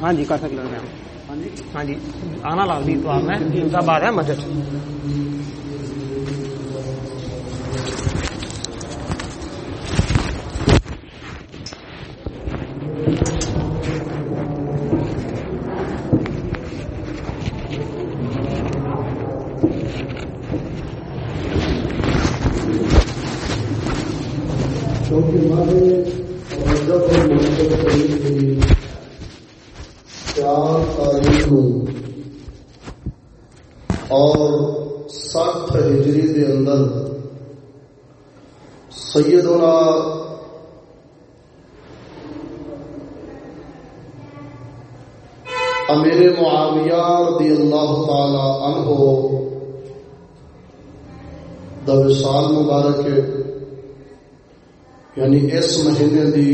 ہاں جی کر سکتے ہیں ہاں جی آنا لازمی تو آپ میں ان کا بات ہے مسجد یعنی اس مہینے دی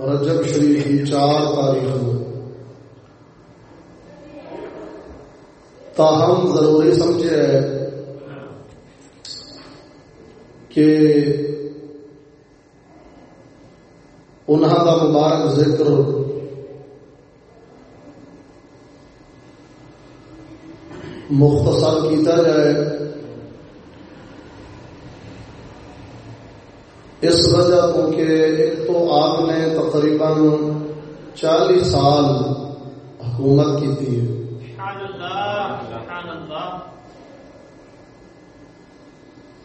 رجب شریف کی چار تاریخ تاہم ضروری سمجھے کہ انہوں کا مبارک ذکر مختصر کیتا جائے اس وجہ تو کہ ایک تو آپ نے تقریباً چالیس سال حکومت کی تھی۔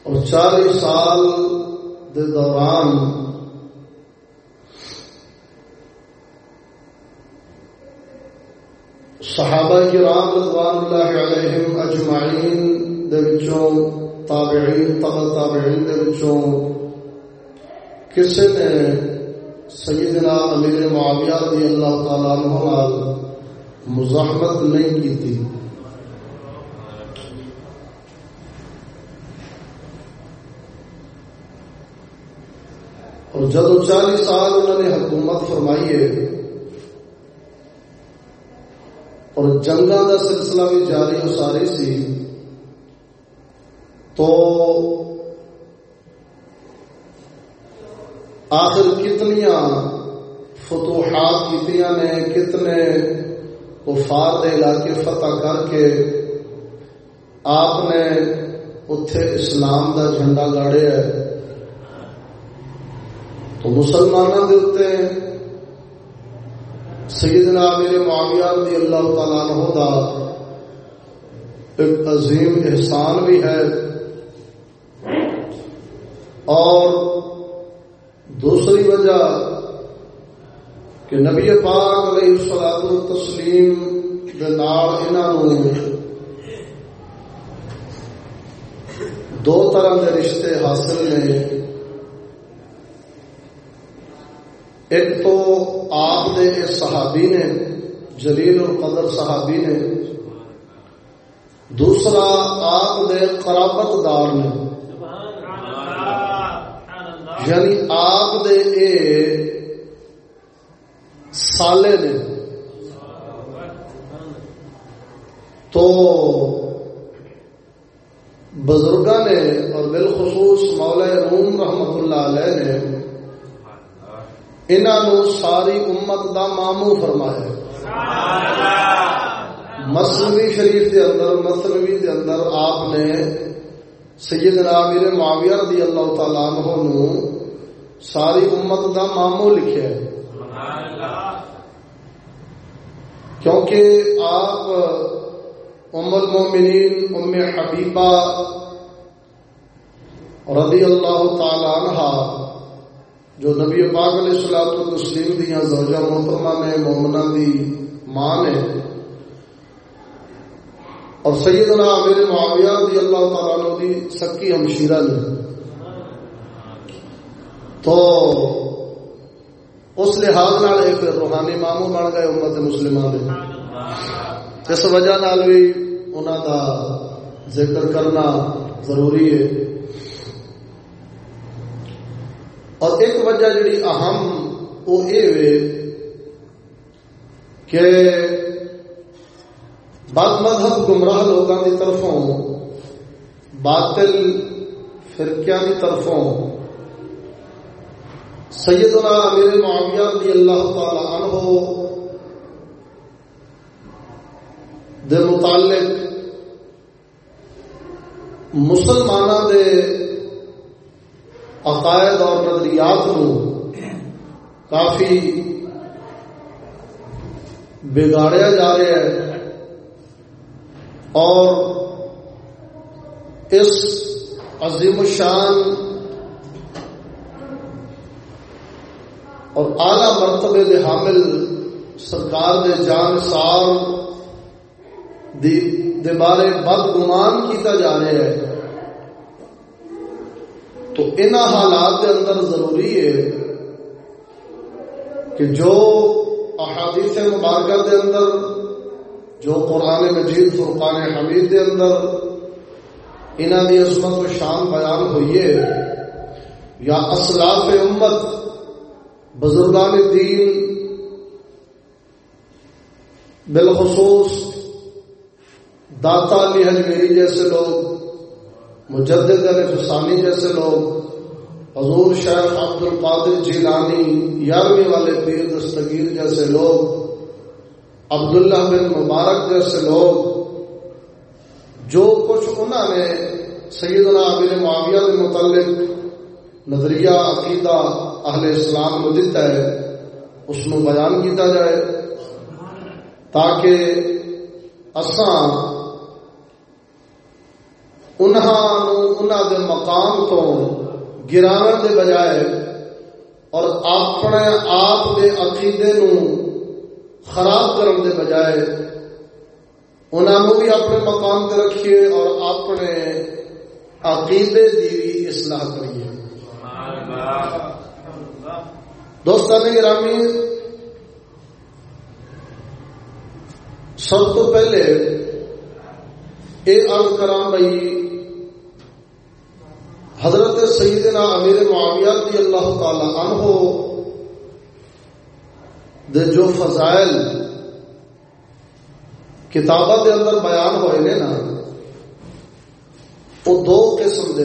اور چالیس سال دے دوران صحابہ کرام رضوان اللہ علیہم اجمعین دے وچوں، تابعین تبع تابعین دے وچوں کسی نے سیدنا امیر معاویہ رضی اللہ تعالیٰ عنہ مزاحمت نہیں کی تھی اور جب چالیس سال انہوں نے حکومت فرمائی ہے، اور جنگا کا سلسلہ بھی جاری و ساری سی، تو آخر کتنی فتوحات کی نے، کتنے وفار دے علاقے فتح کر کے آپ نے اتے اسلام دا جھنڈا گاڑے ہے۔ تو مسلمانوں کے اتنے سیدنا میرے معاویہ رضی اللہ تعالیٰ عنہ دا ایک عظیم احسان بھی ہے۔ اور دوسری وجہ کہ نبی پاک علیہ السلام تسلیم دو طرح کے رشتے حاصل نے۔ ایک تو آپ دے صحابی نے، جلیل القدر صحابی نے۔ دوسرا آپ دے قرابت دار نے۔ یعنی آپ دے اے سالے نے تو بزرگ نے اور بالخصوص مولا روم رحمت اللہ علیہ نے انہوں ساری امت دا مامو فرمایا مسلوی شریف کے اندر مسلوی کے اندر آپ نے سیدنا امیر معاویہ رضی اللہ تعالیٰ عنہ ساری امت دا مامو لکھے کیونکہ آپ، ام المومنین، ام حبیبہ رضی اللہ تعالی عنہ جو نبی پاک علیہ السلام تسلیم دیا زوجہ محترمہ نے مومنہ دی ماں نے، اور سیدنا امیر معاویہ رضی اللہ تعالیٰ عنہ دی سکی ہمشیرہ نے۔ تو اس لحاظ پھر روحانی مامو بن گئے امت مسلمان اس وجہ بھی انہوں کا ذکر کرنا ضروری ہے۔ اور ایک وجہ جڑی اہم وہ یہ کہ بد مذہب گمراہ لوگوں کی طرفوں، باطل فرقیاں کی طرفوں سیدنا امیر معاویہ رضی اللہ تعالی عنہ دے متعلق مسلمانوں دے عقائد اور نظریات کو کافی بگاڑیا جا رہا ہے اور اس عظیم الشان اور اعلی مرتبے دے حامل سرکار دے جان سال دے بارے بد گمان کیتا جا رہا ہے۔ تو ان حالات کے اندر ضروری ہے کہ جو احادیث مبارکہ دے اندر، جو قرآن مجید، فرقان حمید دے اندر انہوں کی عصمت و شان بیان ہوئی ہے، یا اسلاف امت بزرگان دین بالخصوص داتا علی حجمیری جیسے لوگ، مجدد علی فسانی جیسے لوگ، حضور شیخ عبد القادر جیلانی یارویں والے پیر دستگیر جیسے لوگ، عبداللہ بن مبارک جیسے لوگ، جو کچھ انہوں نے سیدنا بن معاویہ کے متعلق نظریہ، عقیدہ اہل اسلام کو دیتا ہے، اس میں بیان کیتا جائے تاکہ اسان انہوں دے مقام تو گرانے دے بجائے اور اپنے آپ دے عقیدے نو خراب کرنے دے بجائے انہوں بھی اپنے مقام تے رکھیے اور اپنے عقیدے دی بھی اصلاح کریے۔ دوستان گرامی، سب تو پہلے یہ عرض کرا بھائی، حضرت سیدنا امیر معاویہ رضی اللہ تعالی عنہ دے جو فضائل کتابوں کے اندر بیان ہوئے نے نا، وہ دو قسم کے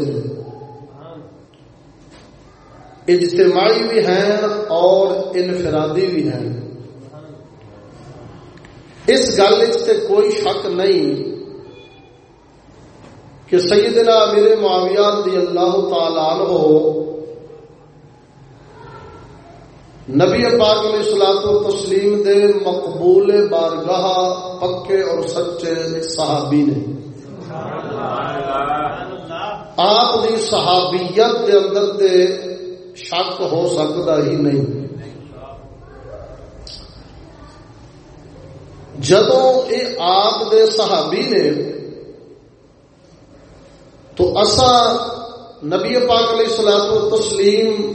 اجتماعی بھی ہیں اور انفرادی بھی ہیں۔ اس گل کوئی شک نہیں کہ سیدنا امیر معاویہ رضی اللہ تعالی عنہ نبی پاک علیہ الصلوۃ والتسلیم دے مقبول بارگاہ پکے اور سچے صحابی نے۔ آپ دی صحابیت دے اندر تے شک ہو سکتا ہی نہیں۔ جدوں یہ آپ دے صحابی نے تو اصا نبی پاک علیہ سلاد و تسلیم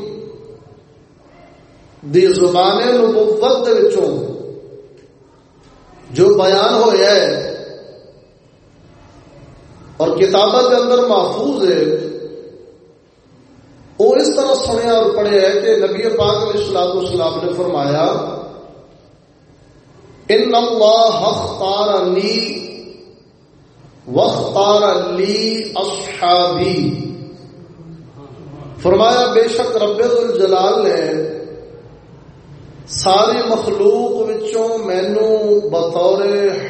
دی زبان نبوت وچوں جو بیان ہوا ہے اور کتابوں کے اندر محفوظ ہے وہ اس طرح سنیا اور پڑھے ہے کہ نبی پاک علیہ سلاد السلام نے فرمایا، ان اللہ اختار لی وختار علی اصحابی. فرمایا، بے شک رب الجلال نے ساری مخلوق وچوں مینو بطور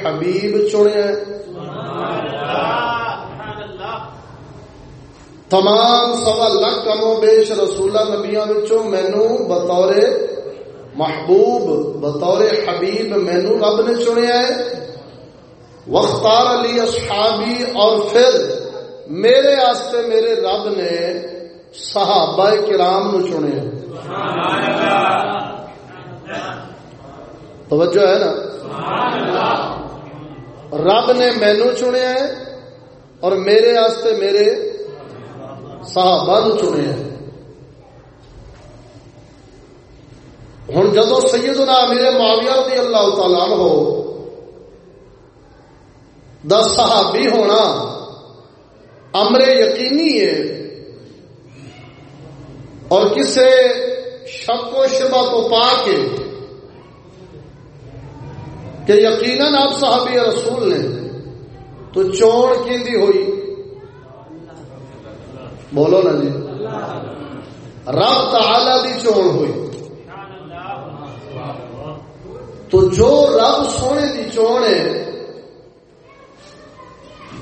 حبیب چنیا تمام سوا لاکھ کمو بیش رسولہ نبیاں وچوں مینو بطور محبوب، بطور حبیب مینو رب نے چنیا ہے۔ وختار علی اصحابی اور پھر میرے آستے میرے رب نے صحابہ کرام نو چنے توجہ ہے نا؟ رب نے مینو چنیا ہے اور میرے آستے میرے صحابہ نو چنے ہوں جدو سیدنا میرے معاویہ رضی اللہ تعالیٰ ہو دا صحابی ہونا امر یقینی ہے اور کسے شک و شبہ کو پا کے کہ یقیناً آپ صحابی رسول نے تو چون کی ہوئی۔ بولو نا جی۔ رب تعالی دی چون ہوئی۔ تو جو رب سونے دی چون ہے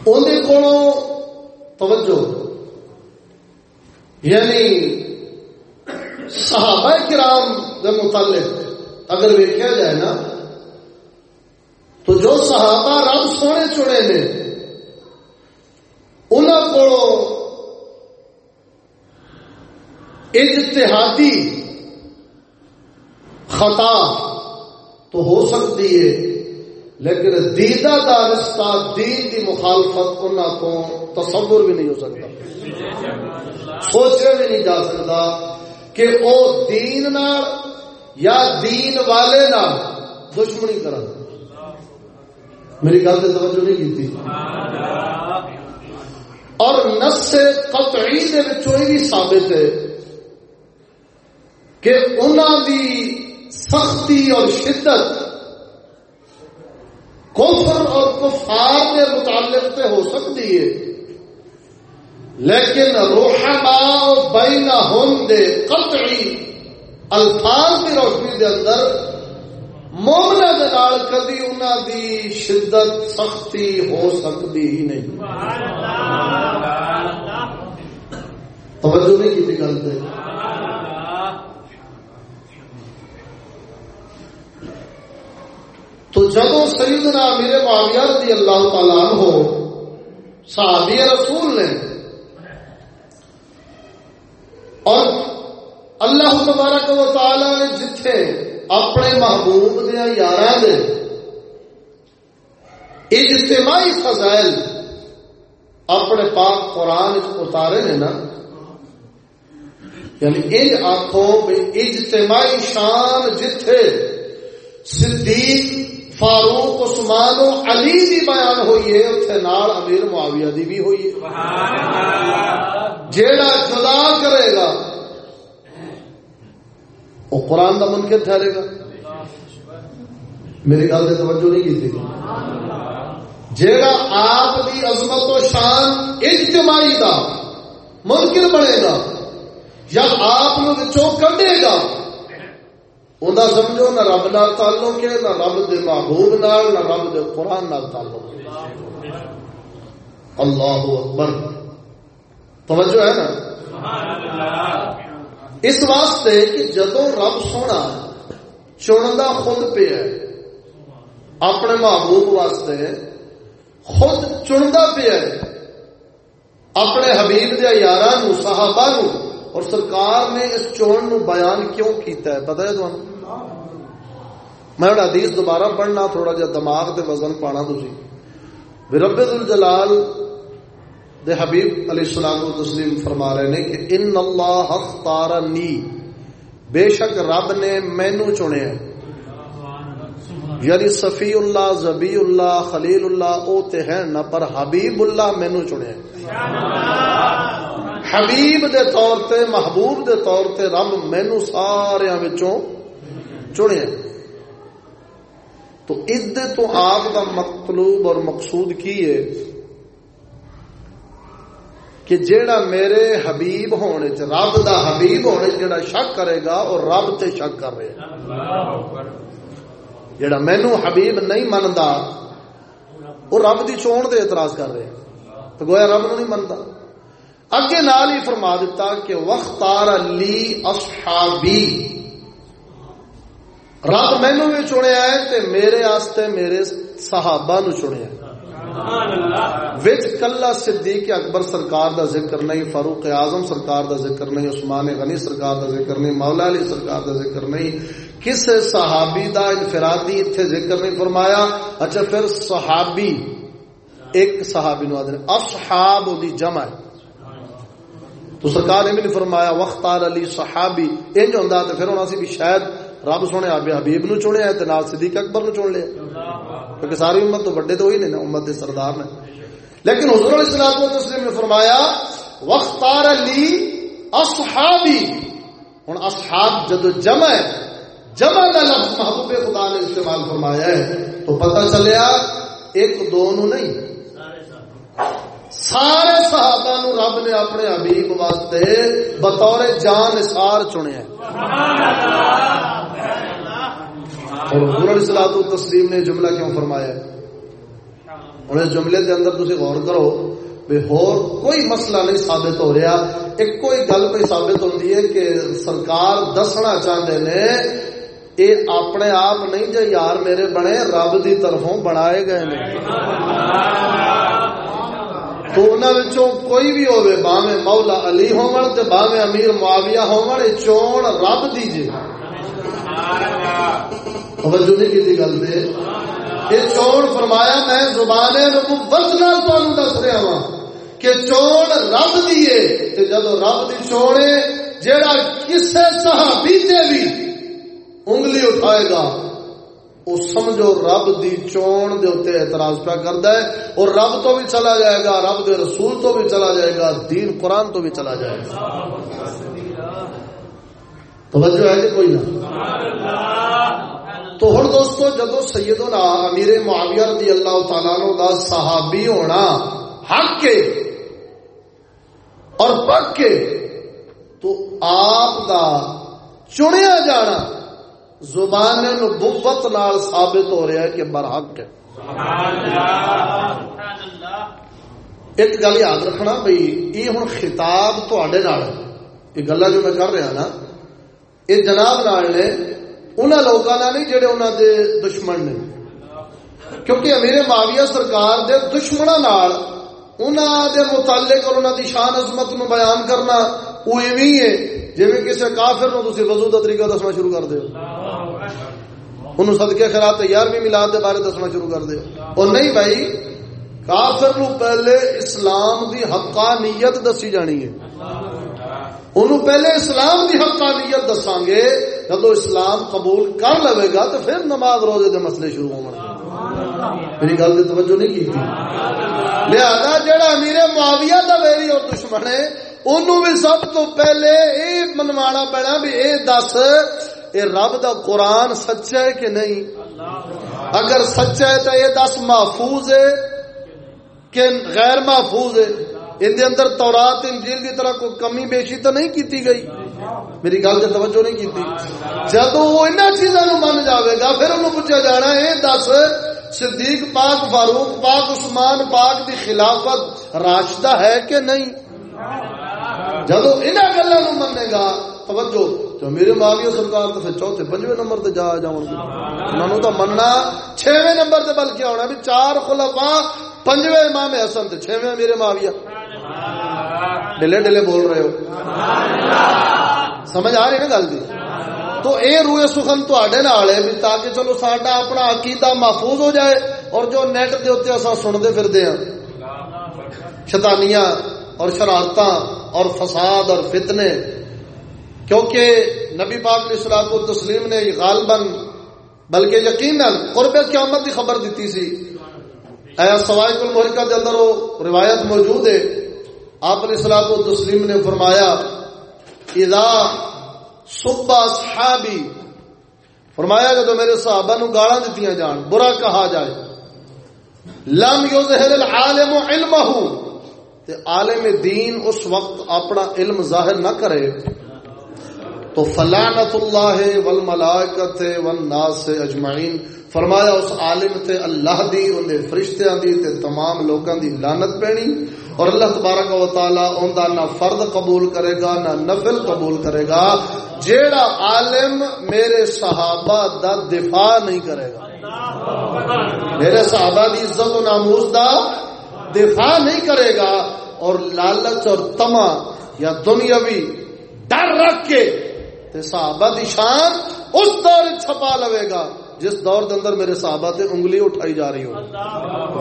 اندر کو توجہ۔ یعنی صحابہ کرام کے متعلق اگر ویکیا جائے نا، تو جو صحابہ رب سونے چنے نے انہوں کو اجتہادی خطا تو ہو سکتی ہے، لیکن دیدہ دا رشتہ دین کی مخالفت انہوں کو تصور بھی نہیں ہو سکتا۔ سوچے بھی نہیں جا سکتا کہ وہ دین یا دین والے نہ دشمنی کر میری گل سے توجہ نہیں کی تھی اور نس قطعی دے بھی ثابت ہے کہ انہوں دی سختی اور شدت کفر اور کفار کے متعلق سے ہو سکتی ہے۔ لیکن روحما بین ہوں دے قطعی الفاظ کی روشنی دے اندر مومنا دال کبھی انہوں دی شدت سختی ہو سکتی ہی نہیں۔ توجہ نہیں کی گل سے تو جدو سیدنا میرے معاویہ رضی اللہ تعالیٰ ہو صحابی رسول نے اور اللہ تبارک و تعالی نے جتھے اپنے محبوب دیا یار دے اجتماعی فضائل اپنے پاک قرآن اتارے نے نا یعنی انج آخو اجتماعی شان جتھے صدیق فاروق عثمان و علی دی بیان ہوئی ہے اتنے نال امیر معاویہ دی بھی ہوئی ہے۔ جیڑا جدا کرے گا وہ قرآن کا منکر ٹھہرے گا۔ میری گل سے توجہ نہیں کی جیڑا آپ دی عظمت و شان اجتماعی دا منکر بنے گا یا آپ کڈے گا۔ انہیں سمجھو نہ رب نال تعلق ہے نہ رب دے محبوب نال نہ رب دے قرآن نال تعلق ہے اللہ اکبر توجہ ہے نا اس واسطے کہ جدو رب سونا چنتا خود پہ ہے اپنے محبوب واسطے خود چنتا پہ ہے اپنے حبیب دیا یار صحابہ نو اور سرکار نے اس چون نو بیان کیوں کیتا ہے پتہ ہے تمہیں میں ہوں حدیث دوبارہ پڑھنا، تھوڑا جا دماغ تے وزن پانا تھی رب الجلال دے حبیب علیہ السلام کو تسلیم فرما رہے ہیں کہ ان اللہ اختارنی۔ بے شک رب نے مینو چنے یعنی صفی اللہ زبی اللہ، خلیل اللہ، او تے ہیں نہ، پر حبیب اللہ مینو چنے حبیب دے طور تے، محبوب دے طور تے رب مینو سارے چنے تو عدت تو آپ کا مطلوب اور مقصود کی ہے کہ جیڑا میرے حبیب ہونے چ رب دا حبیب ہونے جیڑا شک کرے گا اور رب تے شک کر رہے جیڑا مینو حبیب نہیں منتا، وہ رب دی چون دے اعتراض کر رہے تو گویا رب نو نہیں منتا۔ اگے نال ہی فرما دیتا کہ وختار لی اصحابی رب مینو بھی چنیا ہے تے میرے آستے میرے صحابہ نو چنیا وچ کلا صدیق اکبر سرکار دا ذکر نہیں، فاروق اعظم سرکار دا ذکر نہیں، عثمان غنی سرکار دا ذکر نہیں، مولا علی سرکار دا ذکر نہیں کس صحابی دا انفرادی اتنے ذکر نہیں فرمایا۔ اچھا پھر صحابی، ایک صحابی نو آدھے اصحاب دی جمع ہے۔ تو سرکار نے بھی نہیں فرمایا وختار علی صحابی، انج ہوندا تے پھر ہونا سی بھی شاید رب سونے آبے حبیب نو چنیا ہے نال صدیق اکبر نو چن لیا کیونکہ ساری امت تو بڑے تو وہی نے نا، امت دے سردار نے۔ لیکن حضور علیہ السلام کو نے فرمایا وختار لی اصحابی ہن اصحاب جدو جمع ہے، جمع کا لفظ محبوب خدا نے استعمال فرمایا ہے۔ تو پتہ چلیا، ایک دو نو نہیں۔ سارے صحابہ نو رب نے اپنے حبیب واسطے بطور جان سار چنیا اور حضور علیہ الصلوۃ والتسلیم نے جملہ کیوں فرمایا ہوں اس جملے کے اندر تھی غور کرو بھی ہور کوئی مسئلہ نہیں ثابت ہو رہا ایک کوئی گل پہ ثابت ہوتی ہے کہ سرکار دسنا چاہتے نے یہ اپنے آپ نہیں جو یار میرے بنے رب دی طرفوں بنائے گئے نے تو انہوں کوئی بھی ہوئے باویں مولا علی ہون تے باویں امیر معاویہ ہون یہ چون رب دی جے۔ توجہ نہیں کی گل دے یہ چون فرمایا، میں زبان نبوت نال تانوں دس رہا ہاں کہ چون رب دی ہے تے جدو رب دی چون ہے جیڑا کسے صحابی تے بھی انگلی اٹھائے گا وہ سمجھو رب دی چون دے اتنے اعتراض پہ کرتا ہے اور رب تو بھی چلا جائے گا رب دے رسول تو بھی چلا جائے گا دین قرآن تو بھی چلا جائے گا توجہ ہے کہ کوئی نہ تو ہر دوستو جدو سیدنا امیر معاویہ رضی اللہ تعالیٰ نو دا صحابی ہونا حق کے اور پک کے تو آپ دا چنیا جانا زبان نبوت نال ثابت ہو رہا ہے کہ برحق ہے۔ ایک گل یاد رکھنا بھائی، یہ ہوں خطاب تھوڑے یہ گلا جو میں کر رہا نا، یہ جناب نال نے انہوں لوگوں کا نہیں جڑے انہوں دے دشمن نے۔ کیونکہ امیر معاویہ سرکار دے دشمنوں انہوں دے متعلق اور انہوں دی شان عظمت نو بیان کرنا وہ ایویں ہے جی کسی کافر نو تھی وضو کا طریقہ دسنا شروع کر دو انہوں صدقے خیرات تیار بھی ملاد دے بارے دسنا شروع کر دو اور نہیں بھائی، کافر نو پہلے اسلام دی حقانیت دسی جانی ہے۔ انہوں پہلے اسلام دی حقانیت دساں گے جب اسلام قبول کر لے گا تو پھر نماز روزے دے مسئلے شروع ہو میری گل کی توجہ نہیں کی لہذا جڑا امیر معاویہ دا ویری اور دشمن ہے انہوں بھی سب تو پہلے یہ منوانا پینا بھی اے دس، اے رب دا قرآن سچا ہے کہ نہیں؟ اگر سچا ہے تو یہ دس محفوظ ہے کہ غیر محفوظ ہے؟ ان دے اندر تورات، انجیل دی طرح کوئی کمی بیشی تو نہیں کیتی گئی؟ میری گل سے توجہ نہیں کی جب وہ ان چیزوں من جاوے گا، پھر انہوں پوچھا جانا ہے دس صدیق پاک فاروق، پاک عثمان پاک دی خلافت راشدہ ہے کہ نہیں؟ جدو ان گلوں منے گا، توجہ تو میرے ماویہ سرکار تو پھر چوتھے پنجویں نمبر تے جا جاؤں گے انہوں تو مننا چھویں نمبر تے بلکہ ہونا بھی چار خلفا پنجویں امام حسن تے چھویں میرے ماویہ۔ ڈلے ڈلے بول رہے ہو۔ سمجھ آ رہی نا گل دی تو اے روئے سخن تے نال ہے بھی تاکہ چلو ساڈا اپنا عقیدہ محفوظ ہو جائے اور جو نیٹ دے اتنے اصا سنتے پھرتے ہیں شیطانیاں اور شرارت اور فساد اور فتنے کیونکہ نبی پاک علیہ السلام کو تسلیم نے غالباً بلکہ یقیناً قرب قیامت کی خبر دیتی سی اے سوائے کل محرکہ کے اندر وہ روایت موجود ہے آپ علیہ السلام کو تسلیم نے فرمایا اذا صبح صحابی فرمایا جب میرے صحابہ نو گاڑا دیتی جان، برا کہا جائے۔ لم یظہر العالم علمہ، تے عالم دین اس وقت اپنا علم ظاہر نہ کرے۔ تو فلانت اللہ والملائکت والناس اجمعین، فرمایا اس عالم تے اللہ دی ان دے فرشتیاں دی تے تمام لوکاں دی لعنت پینی اور اللہ تبارک و تعالی ان نہ فرد قبول کرے گا، نہ نفل قبول کرے گا، جیڑا عالم میرے صحابہ دا دفاع نہیں کرے گا۔ میرے صحابہ دی عزت و ناموس دا دفاع نہیں کرے گا اور لالچ اور تما یا دنیاوی ڈر رکھ کے صحابہ دی شان اس دور چھپا لوے گا جس دور کے اندر میرے صحابہ تے انگلی اٹھائی جا رہی ہو۔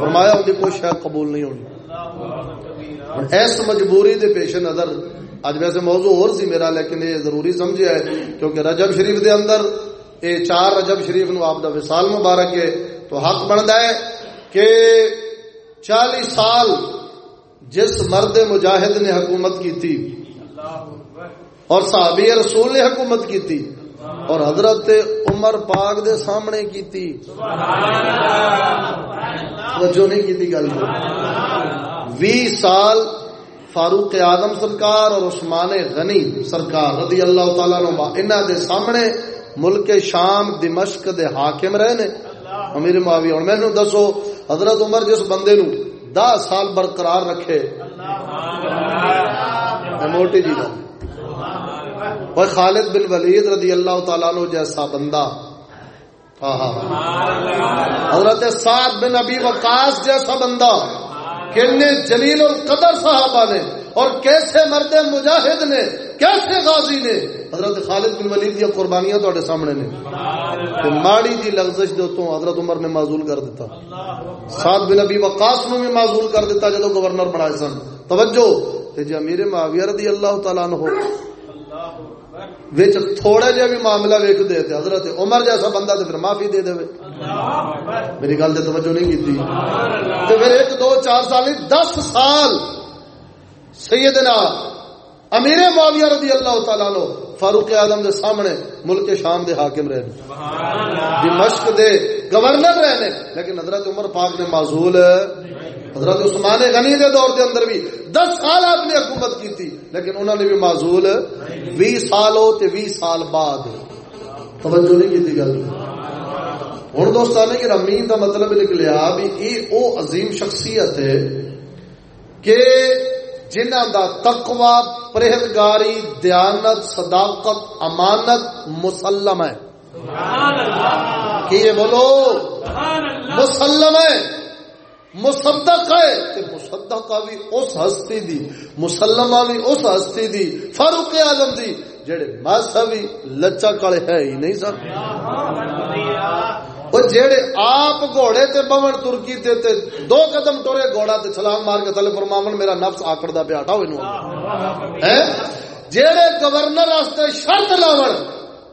فرمایا ان کی کوئی شاید قبول نہیں ہونی۔ ایس مجبوری دے پیش نظر اج ویسے موضوع اور سی میرا، لیکن یہ ضروری سمجھے ہے، کیونکہ رجب شریف دے اندر، یہ چار رجب شریف نو آپ دا وصال مبارک ہے، تو حق بنتا ہے کہ چالیس سال جس مرد مجاہد نے حکومت کی تھی، اور صحابی رسول نے حکومت کی تھی اور حضرت عمر پاک دے سامنے کی تھی نہیں کی گل وی سال فاروق آدم سرکار اور عثمان غنی سرکار رضی اللہ تعالی نما انہوں دے سامنے ملک شام دمشق دے حاکم رہے نے۔ امیر معاویہ ہوں مینو دسو، حضرت عمر جس بندے نو دس سال برقرار رکھے موٹی جی اور خالد بن ولید رضی اللہ تعالیٰ عنہ جیسا بندہ۔ حضرت سعد بن ابی وقاص جیسا بندہ۔ کتنے جلیل القدر صحابہ نے اور کیسے مرد مجاہد نے، کیسے غازی نے۔ حضرت خالد بن ولید دیا قربانیاں تو سامنے نے۔ ماڑی دی لغزش دے تو حضرت عمر نے معذول کر دیتا سعد بن ابی وقاص نو بھی معذول کر دیتا جدو گورنر بنائے سن۔ توجہ۔ تے جی امیر معاویہ رضی اللہ تعالیٰ عنہ۔ وچ تھوڑا جہا بھی معاملہ ویک دے تے حضرت عمر جیسا بندہ تے پھر معافی دے دے میری گل تے توجہ نہیں کیتی۔ تے پھر ایک، دو، چار سال دس سال سیدنا امیر معاویہ رضی اللہ تعالیٰ عنہ فاروق اعظم دے سامنے ملک شام دے حاکم رہے دمشق دے گورنر رہنے لیکن حضرت عمر پاک نے معذول حضرت عثمان غنی دے دور دے اندر بھی دس سال آپ نے حکومت کی تھی، لیکن انہوں نے بھی معذول بھی سال ہو تے بھی سال بعد۔ توجہ نہیں کی تھی گل۔ ہوں دوستان کہ امین کا مطلب نکلیا بھی یہ او عظیم شخصیت ہے کہ جنہ دا تقوی پرہیزگاری دیانت صداقت امانت مسلم ہے۔ یہ بولو؟ مسلم ہے۔ مصدق ہے۔ کہ مصدقہ بھی اس ہستی دی مسلمہ بھی اس ہستی دی فاروق اعظم دی جڑے مذہبی لچا کڑے ہے ہی نہیں سر وہ جیڑے آپ گھوڑے تے بمن ترکی تے تے دو قدم ٹورے گھوڑا تے چھلانگ مار کے تھلے فرماون، میرا نفس آکڑ دا پہ ہٹاؤ انہوں ہیں؟ جیڑے گورنر واسطے شرط لاون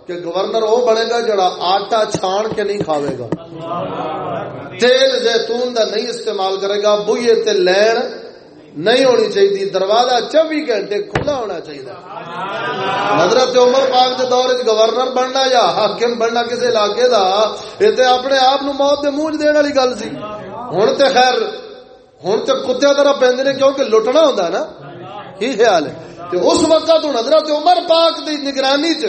کہ گورنر وہ بنے گا جڑا آٹا چھان کے نہیں کھاوے گا۔ تیل زیتون دا نہیں استعمال کرے گا بوئے تے لین نہیں ہونی چاہیے۔ دروازہ چوبی گھنٹے کھلا ہونا چاہیے۔ حضرت عمر پاک کے دور گورنر بننا یا حاکم بننا کسی علاقے دا، یہ تے اپنے آپ نو موت دے منہ دین والی گل سی۔ ہن تے خیر، ہن تے کتے طرح پیندے نے کیونکہ لٹنا ہوندا نا۔ کی خیال ہے۔ تے اس وقت ہن حضرت عمر پاک دی نگرانی چ،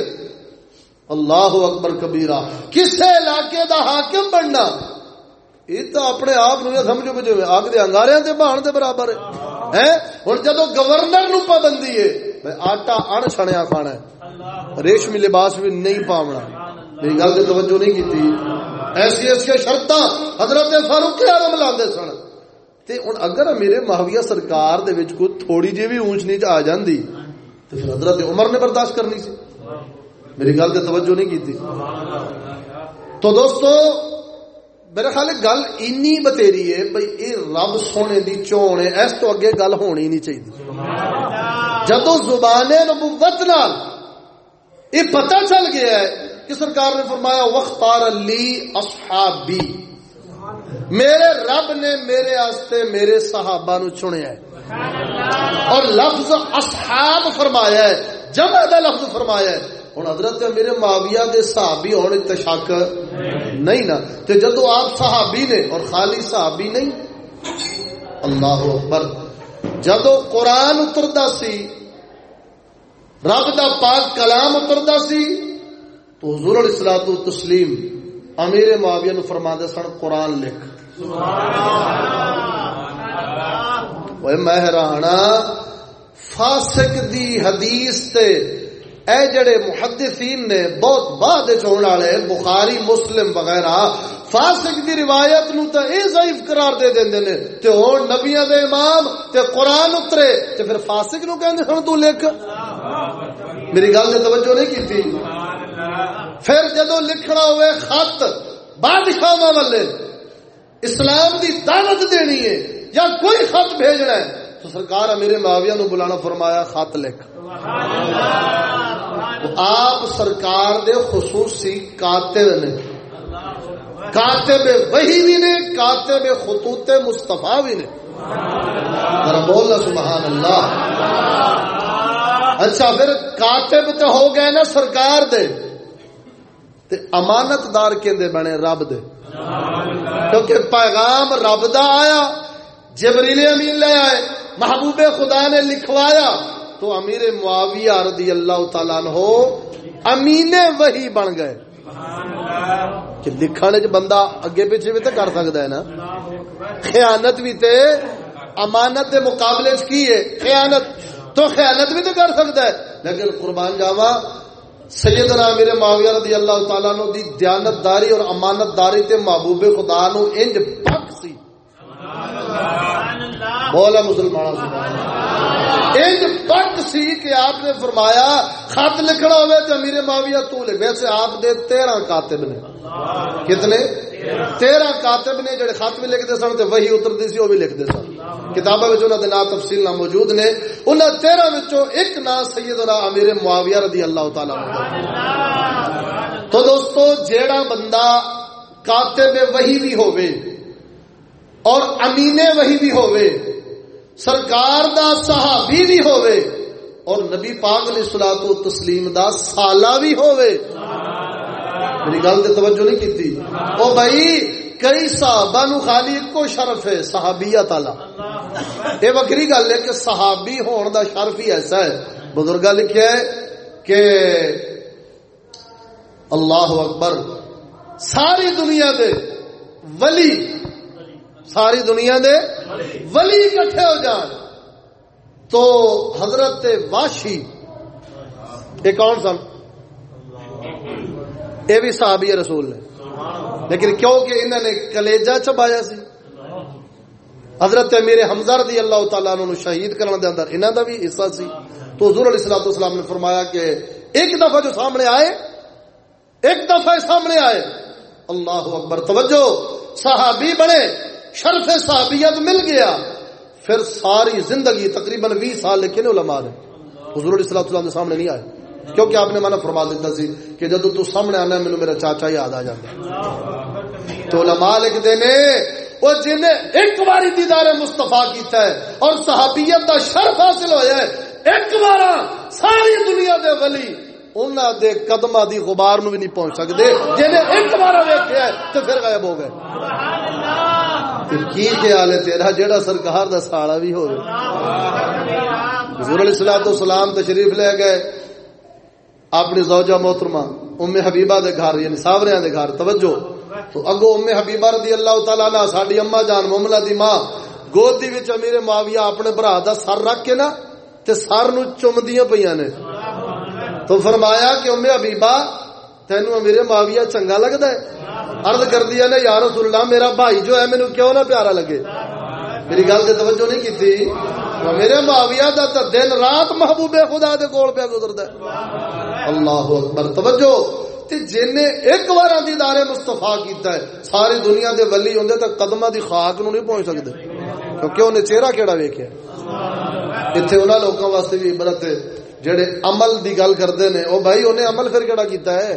اللہ اکبر کبیرہ، کسے علاقے دا حاکم بننا۔ یہ تو اپنے آپ سمجھو کہ اگ دے انگارے دے بہان دے برابر ہے ہوں جدو گورنر نو پابندی ہے آٹا ان چھڑیا کھانا ہے ریشمی لباس بھی نہیں پاونا میری گل سے توجہ نہیں کی ایسی ایسی شرط حضرت فاروق آدم لاندے سن تے ہوں اگر میرے ماہویہ سرکار دے وچ کوئی تھوڑی جی بھی اونچ نیچ آ جاندی تو پھر حضرت عمر نے برداشت کرنی سی میری گل سے توجہ نہیں کی تو دوستو میرا خیال گل اینی بتیری ہے بھائی یہ رب سونے دی چون ہے، اس تو اگے گل ہونی نہیں چاہیے جدو زبان نبوت نال یہ پتہ چل گیا ہے کہ سرکار نے فرمایا وختار علی اصحابی میرے رب نے میرے آستے میرے صحابہ نو چنیا ہے۔ اور لفظ اصحاب فرمایا ہے، جمع دا لفظ فرمایا ہے۔ ہوں حضرت میرے معاویہ دے صحابی ہونے تے شک نہیں نا۔ تے جدو آپ صحابی نے اور خالی صحابی نہیں، اللہ اکبر۔ جدو قرآن اتردا سی، رب دا پاک کلام اتردا سی، تو حضور الاسلام و تسلیم امیر معاویہ نو فرما دے سن، قرآن لکھ۔ وہ مہرانا ہاں، فاسق دی حدیث تے اے جڑے محدثین نے بہت بعد چون والے بخاری، مسلم وغیرہ، فاسق دی روایت نو تے اے ضعیف قرار دے دیندے نے۔ تے ہن نبیوں دے امام، تے قرآن اترے، تے پھر فاسق نو کہندے سن، تو لکھ. میری گل تے توجہ نہیں کیتی۔ پھر جدو لکھنا ہوئے خط بادشاہ والے، اسلام دی دعوت دینی ہے، یا کوئی خط بھیجنا ہے تو سرکار میرے معاویہ نو بلانا فرمایا خط لکھ۔ آپ سرکار دے خصوصی کاتب نے۔ کاتب وہی بھی نے، کاتب خطوط مصطفیٰ بھی نے۔ بولنا سبحان اللہ اچھا پھر کاتب تے ہو گئے نا سرکار دے۔ تے امانت دار کہندے بنے؟ رب دے۔ کیونکہ پیغام رب دا آیا جبریل امین لے آئے محبوب خدا نے لکھوایا۔ تو امیر معاویہ رضی اللہ تعالیٰ عنہ امین وہی بن گئے۔ کہ لکھنے چ بندہ اگے پیچھے بھی تو کر سکتا ہے نا۔ خیانت بھی تے امانت دے مقابلے چ کی ہے؟ خیانت۔ تو خیانت بھی تو کر سکتا ہے۔ لیکن قربان جاوا سیدنا میرے معاویہ رضی اللہ تعالیٰ نو دی دیانت داری اور امانت داری تے محبوب خدا نو انج پک سی۔ بولا مسلمان انج پک سی کہ آپ نے فرمایا، خط لکھنا ہوئے تو امیر معاویہ تو لے۔ ویسے آپ دے تیرہ کاتب نے۔ کتنے؟ تیرہ کاتب نے جڑے خط بھی لکھتے سن تے وہی اترتی سی، وہ بھی لکھتے سن۔ کتاباں وچ انہاں دے نام تفصیل نہ موجود نے۔ انہاں تیرہ وچوں ایک نام سیدنا امیر معاویہ رضی اللہ تعالی عنہ۔ تو دوستو، جیڑا بندہ کاتب وہی بھی ہووے اور امین وہی بھی ہووے سرکار دا صحابی بھی ہووے اور نبی پاک علیہ الصلوۃ والتسلیم دا سالہ بھی ہووے میری گل تے توجہ نہیں کیتی۔ او بھائی، کئی صحابہ نو خالی کو شرف ہے صحابیت والا یہ وکری گل ہے کہ صحابی ہون دا شرف ہی ایسا ہے۔ بزرگ لکھیا ہے کہ اللہ اکبر، ساری دنیا دے ولی ساری دنیا دے ولی کٹھے ہو جان۔ تو حضرت واشی، یہ کون سن؟ یہ بھی صحابی رسول نے۔ لیکن کیونکہ انہوں نے کلیجا چبایا سی، حضرت میرے حمزہ رضی اللہ تعالیٰ عنہ شہید کرنے دے اندر انہوں دا بھی حصہ سی۔ تو حضور علیہ الصلوۃ والسلام نے فرمایا کہ ایک دفعہ جو سامنے آئے، ایک دفعہ سامنے آئے۔ اللہ اکبر، توجہ، صحابی بنے۔ شرف صحابیت مل گیا۔ پھر ساری زندگی تقریباً 20 سال لکھے نے علماء نے۔ حضور علیہ الصلوۃ والسلام کے سامنے نہیں آئے۔ کیونکہ آپ نے مانا فرما دیتا سی کہ جدو تو سامنے آنا مینو میرا چاچا یاد آ جاتا تو علماء لکھتے نے، وہ جن ایک باری دیدار مستفا کیتا ہے اور صحابیت کا شرف حاصل ہوا ہے، ایک بار ساری دنیا دے ولی انہوں دے قدمہ دی غبار نو بھی نہیں پہنچ سکتے جنہیں ایک بار ویکیا ہے، تو پھر غائب ہو گئے۔ اللہ کی خیال ہے تیرا؟ جیڑا سرکار دا ساڑا بھی ہو حضور علیہ الصلوۃ والسلام تشریف لے گئے۔ اپنی زوجہ محترمہ ام حبیبہ دے گھر یعنی ساوریاں دے گھر، توجہ۔ تو اگو ام حبیبہ رضی اللہ تعالی عنہ، ساڈی اما جان مومنہ دی ماں گود دی وچ امیر معاویہ اپنے بھرا دا سر رکھ کے نا، تے سر نو چمدیاں پیاں نے۔ تو فرمایا کہ ام حبیبہ تینوں امیر معاویہ چنگا لگدا ہے؟ عرض کر دیا نے، یا رسول اللہ، میرا بھائی جو ہے، مینوں کیوں نہ پیارا لگے؟ میری گل تے توجہ نہیں کیتی۔ میرے معاویہ دا تے دن رات محبوب خدا دے کول پہ گزردا ہے۔ اللہ اکبر، توجہ۔ تے جن ایک بار دیدار مصطفی کیتا ہے، ساری دنیا دے ولی ہوندے تے قدماں دی خاک نو نہیں پہنچ سکدے۔ کیونکہ انہیں چہرہ کیڑا ویکھیا ایتھے انہاں لوکاں واسطے بھی عبرت ہے۔ جڑے عمل دی گل کردے نے، او بھائی انہیں عمل پھر کیڑا کیتا ہے؟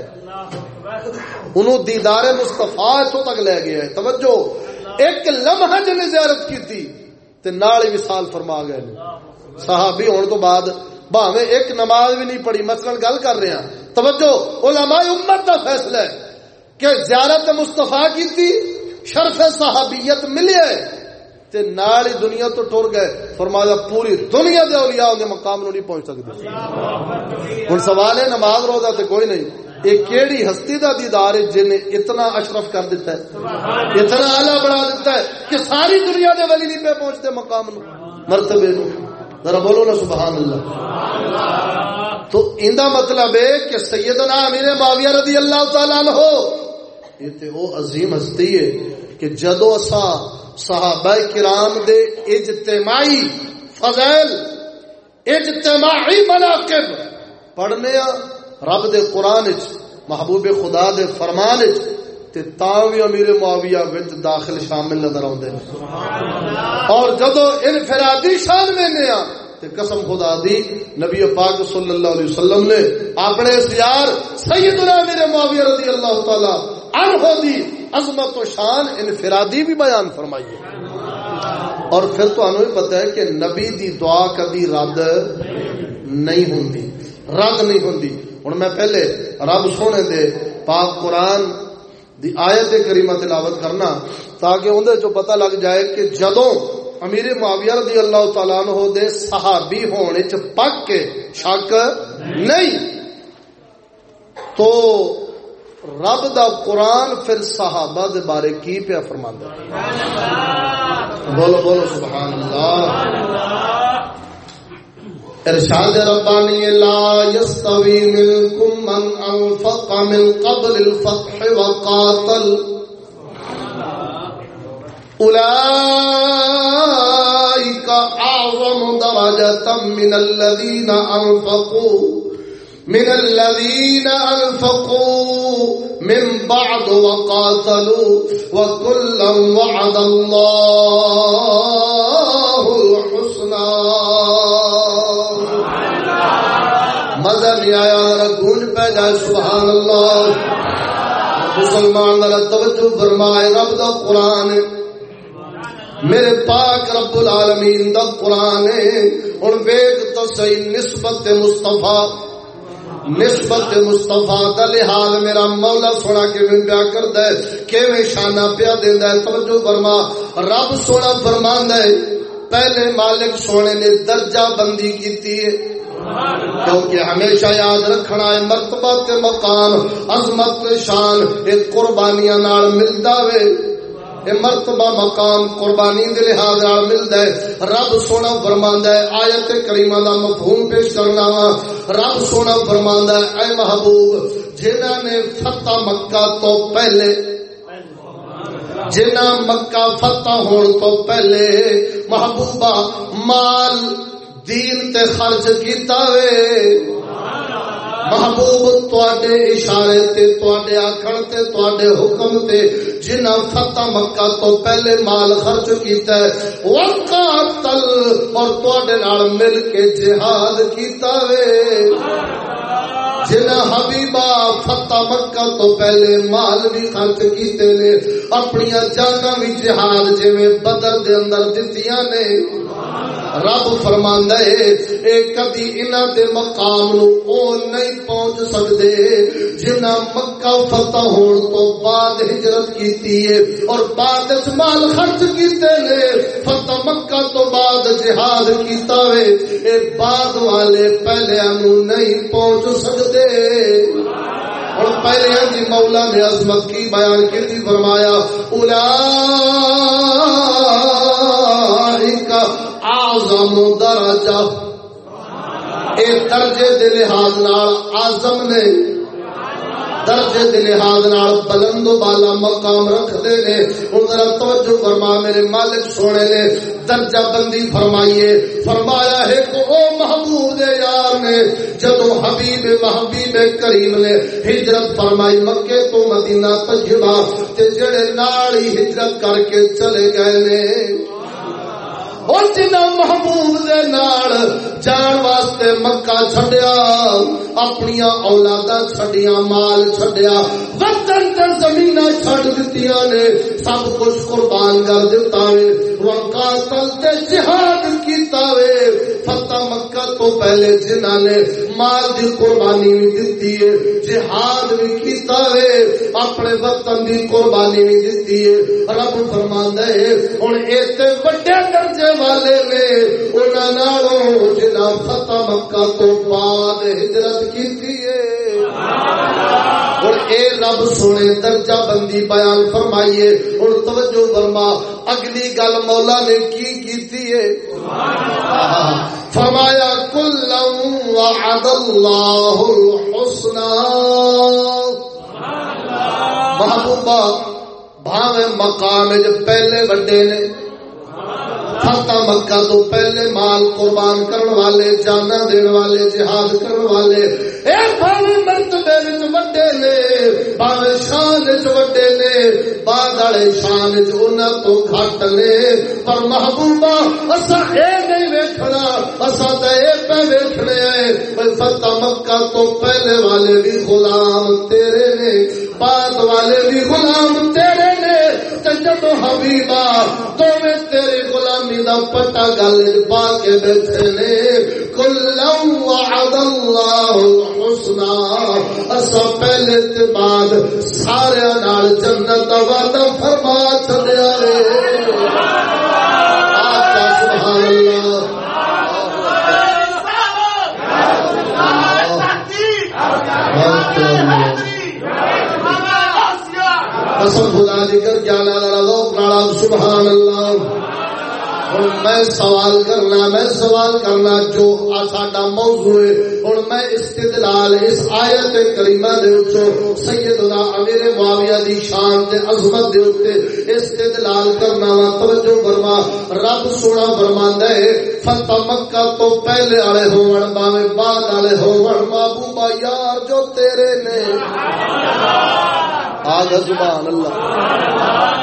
انہوں دیدار مصطفی اتوں تک لے گیا ہے توجہ، ایک لمحہ جن زیارت کی تے نال وصال فرما گئے صحابی ہونے تو بعد بھاویں ایک نماز بھی نہیں پڑھی، مثلا گل کر رہے ہیں۔ توجہ، علماء امت کا فیصلہ ہے کہ زیارت مصطفی کی تھی شرف صحابیت ملی ہے۔ تے نال ہی دنیا تو ٹر گئے۔ فرمایا پوری دنیا دے اولیاء دے مقام نو نہیں پہنچ سکدے۔ ہن سوال ہے نماز روزہ تے کوئی نہیں۔ ایک کیڑی ہستی دا دیدار ہے جن نے اتنا اشرف کر دیتا ہے۔ اتنا اعلی بنا دیتا ہے کہ ساری دنیا دے ولی نہیں پہ پہنچتے مقام نو مرتبے نو ذرا بولو نا سبحان اللہ تو اندا مطلب ہے کہ سیدنا امیر معاویہ رضی اللہ تعالی عنہ، یہ تے وہ عظیم ہستی ہے کہ جدو اسا صحابہ کرام دے اجتماعی فضائل اجتماعی مناقب۔ پڑھنے رب دے قرآن چ محبوب خدا دے فرمان چ تے تاوی امیر معاویہ وچ داخل شامل نظر آوندے اور جدو انفرادی شان میں نیا تے قسم خدا دی نبی پاک صلی اللہ علیہ وسلم نے اپنے سیار سیدنا امیر معاویہ رضی اللہ تعالی عنہ دی عظمت و شان انفرادی بھی بیان فرمائی ہے اور پھر تو انہوں پتہ ہے کہ نبی دی دعا کبھی رد نہیں ہوندی۔ رد نہیں ہوندی۔ ہوں میں پہلے رب سونے دے پاک قرآن دی آیت کریمہ تلاوت کرنا تاکہ اندر جو پتہ لگ جائے کہ جدوں امیر معاویہ رضی اللہ تعالیٰ عنہ دے صحابی ہونے چ پک کے شک نہیں، تو رب دا قرآن پھر صحابہ دے بارے کی پیا فرما بولو بولو سبحان اللہ ارشاد ربانی، لا يستوي منكم من انفق من قبل الفتح وقاتل۔ اولئك اعظم درجة من الذين انفقوا۔ من الذين أنفقوا من بعد وقاتلوا وكلا وعد الله الحسنى. مزہ نہیں آیا گونج پہ جائے سبحان اللہ. مسلمان توجہ فرمائے رب دا قرآن میرے پاک رب العالمین دا قرآن ہوں ویگ تو صحیح نسبت مصطفیٰ نسبت مستفا کا لحاظ میرا مولا سونا کیون پیا کرتا ہے کیون شانہ پیا دینا ہے؟ توجہ فرما، رب سونا فرما ہے، پہلے مالک سونے نے درجہ بندی کی کیونکہ ہمیشہ یاد رکھنا ہے، مرتبہ تے مقام، عظمت شان، ایک قربانیاں نال ملتا وے۔ مرتبہ مقام قربانی دے لحاظ ملتا ہے۔ رب سونا فرما ہے، آیت کریمہ دا مفہوم پیش کرنا وا۔ رب سونا فرما ہے، اے محبوب جنہ نے فتح مکہ تو پہلے جنہ مکہ فتح ہون تو پہلے محبوبہ مال دین تے خرچ کیتا وے۔ محبوب تے اشارے تے تے آخر تے تے حکم تے جنہ فتح مکہ تو پہلے مال خرچ کیتا ہے وقاتل اور تے مل کے جہاد کیتا وے۔ جنا حبیبا فتح مکہ تو پہلے مال بھی خرچ کیتے نے اپنی جانا بھی جہاد جی بدر دے اندر دتیاں نے۔ رب فرما ہے کدی انہوں دے مقام نو او نہیں پہنچ سکتے جنہ مکہ فتح ہون تو بعد ہجرت کیتی ہے اور بعد مال خرچ کیتے نے، فتح مکہ تو بعد جہاد کیتا وے، اے بعد والے پہلے انو نہیں پہنچ سکتے اور پہلے جی مولا نے عظمت کی، بیان کی جی فرمایا اولا آزم درجہ۔ اے درجے دے لحاظ نال آزم نے درجے دے لحاظ نال بلند بالا مقام رکھ دے نے۔ ہن ذرا توجہ فرما میرے مالک سونے نے، درجہ بندی فرمائیے۔ فرمایا ہے کہ او محبوب دے یار نے، جدو حبیب محبیب کریم نے ہجرت فرمائی مکے تو مدینہ طیبہ، تے جڑے نال ہی ہجرت کر کے چلے گئے نے۔ اور جنہ محبوب دے نال جان واسطے مکہ چھڈیا اپنی اولادا چھڈیا مال چھڈیا وطن تے زمین چھڈ دتیاں نے سب کچھ قربان کر دتا ہے وقاتل تے جہاد کیتا وے فتح مکہ تو پہلے جنہ نے مال دی قربانی بھی دتی ہے جہاد بھی کیتا وے اپنے وطن دی قربانی بھی دتی ہے رب فرماندا ہے ہن اے تے بڑے درجے والے نے انہوں جنا فتح مکہ تو بعد ہجرت کی اور اے رب سونے، درجہ بندی بیان فرمائیے۔ اور توجہ فرما، اگلی گل مولا نے کی کیتی ہے؟ فرمایا کل وعد اللہ الحسنى محبوبہ بھاوے مقام پہلے بڑے نے۔ فتح مکہ تو پہلے مال قربان کرن والے جانا دین والے جہاد کرن والے اے بھاوے مرتبے وچ وڈے نے بھاوے شان وچ وڈے نے بعد والے شان وچ انہاں تو گھٹ نے پر محبوبہ اسا اے نہیں ویکھنا اسا تے اے پہ ویکھنے اے پر فتح مکہ تو پہلے والے بھی غلام تیرے نے بعد والے بھی غلام تیرے نے جدو حبیبا تو میں تیرے غلامی دا پٹا گل پا کے بیٹھے نے۔ کلم وعد اللہ الحسنہ۔ اسا پہلے تے بعد سارے نال جنت دا وعدہ فرما چھڈیا رے آقا سبحان اللہ قسم خدا ذکر جانا لڑو ذوق سبحان اللہ ہوں میں سوال کرنا، میں سوال کرنا جو ساڈا موضوع ہے۔ ہوں میں استدلال اس آیت کریمہ دے وچوں سیدنا امیر معاویہ دی شان تے عظمت دے اوتے استدلال کرنا وا۔ توجہ فرما، رب سونا فرماندا ہے، فتح مکہ تو پہلے والے ہون باویں بعد والے ہون۔ محبوبا یار جو تیرے نے۔ آگا زبان اللہ۔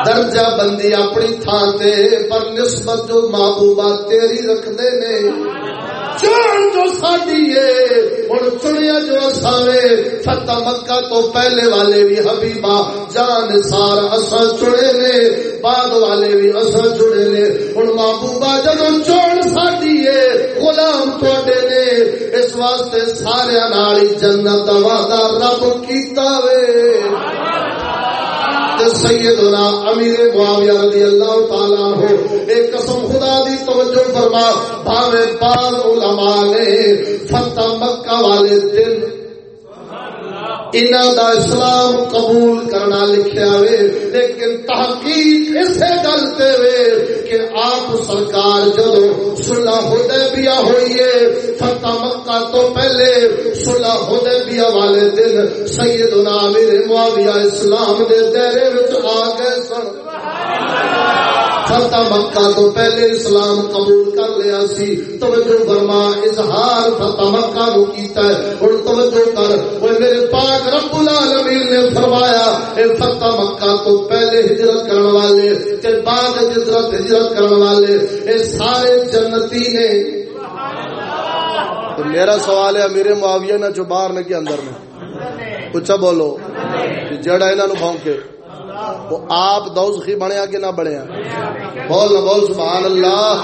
درجہ بندی اپنی تھان تے، پر نسبت جو محبوبہ تیری رکھ دے نے۔ چون جو ساڈی ہے، ہن چنیا جو اساوے فتح مکہ تو پہلے والے بھی حبیبا جان سار اسا چڑے نے۔ بعد والے بھی اسا چڑے نے۔ ہن محبوبہ جدوں چون ساڈی ہے، غلام تواڈے نے۔ اس واسطے سارے نال جنت دا وعدہ رب کیتا وے۔ سبحان اللہ سیدنا امیر معاویہ رضی اللہ تعالیٰ ہو ایک قسم خدا دی توجہ فرما، بھاوے بعض علماء نے فتح مکہ والے دن انہوں دا اسلام قبول کرنا لکھیا وے، لیکن تحقیق اسے گلتے وے کہ آپ سرکار جدو صلح حدیبیہ ہوئیے فتح مکہ تو پہلے صلح حدیبیہ والے دن سیدنا امیر معاویہ اسلام دے دائرے وچ آ گئے سن۔ فتح مکہ تو پہلے اسلام قبول کر لیا سی۔ توجہ فرما، اظہار فتح مکہ نو کیتا ہے۔ اور توجہ کر وہ میرے پاک رب العالمین نے فرمایا، اے فتح مکہ تو پہلے ہجرت کرنے والے، تے بعد ہجرت ہجرت کرنے والے، اے سارے جنتی نے۔ تو میرا سوال ہے میرے معاویہ نہ جو باہر نے کے اندر میں کچھ بولو جڑا انہاں نو بھونکے۔ وہ آپ دوزخی بنیا کہ نہ بنیا بول بول، سبحان اللہ۔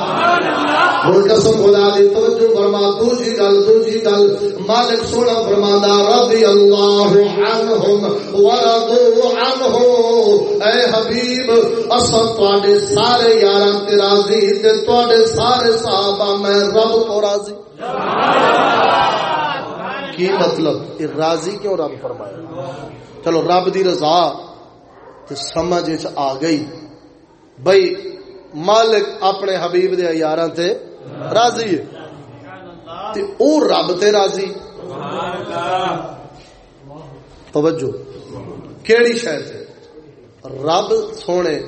بول قسم خدا دی توجہ فرما دوسری جی گل دوسری جی گل۔ مالک سونا فرماندا، رضی اللہ عنہم۔ ورضوا عنہ اے حبیب، اساں تواڈے سارے یاراں تے راضی تے تواڈے سارے صحابہ میں رب تو راضی۔ کی مطلب؟ راضی کیوں رب فرمایا؟ چلو، رب دی رضا۔ تو سمجھ آ گئی۔ بھائی مالک اپنے حبیب دے یار تے راضی ہے۔ تے او رب تے راضی۔ توجہ۔ کیڑی شہر تے؟ رب سونے،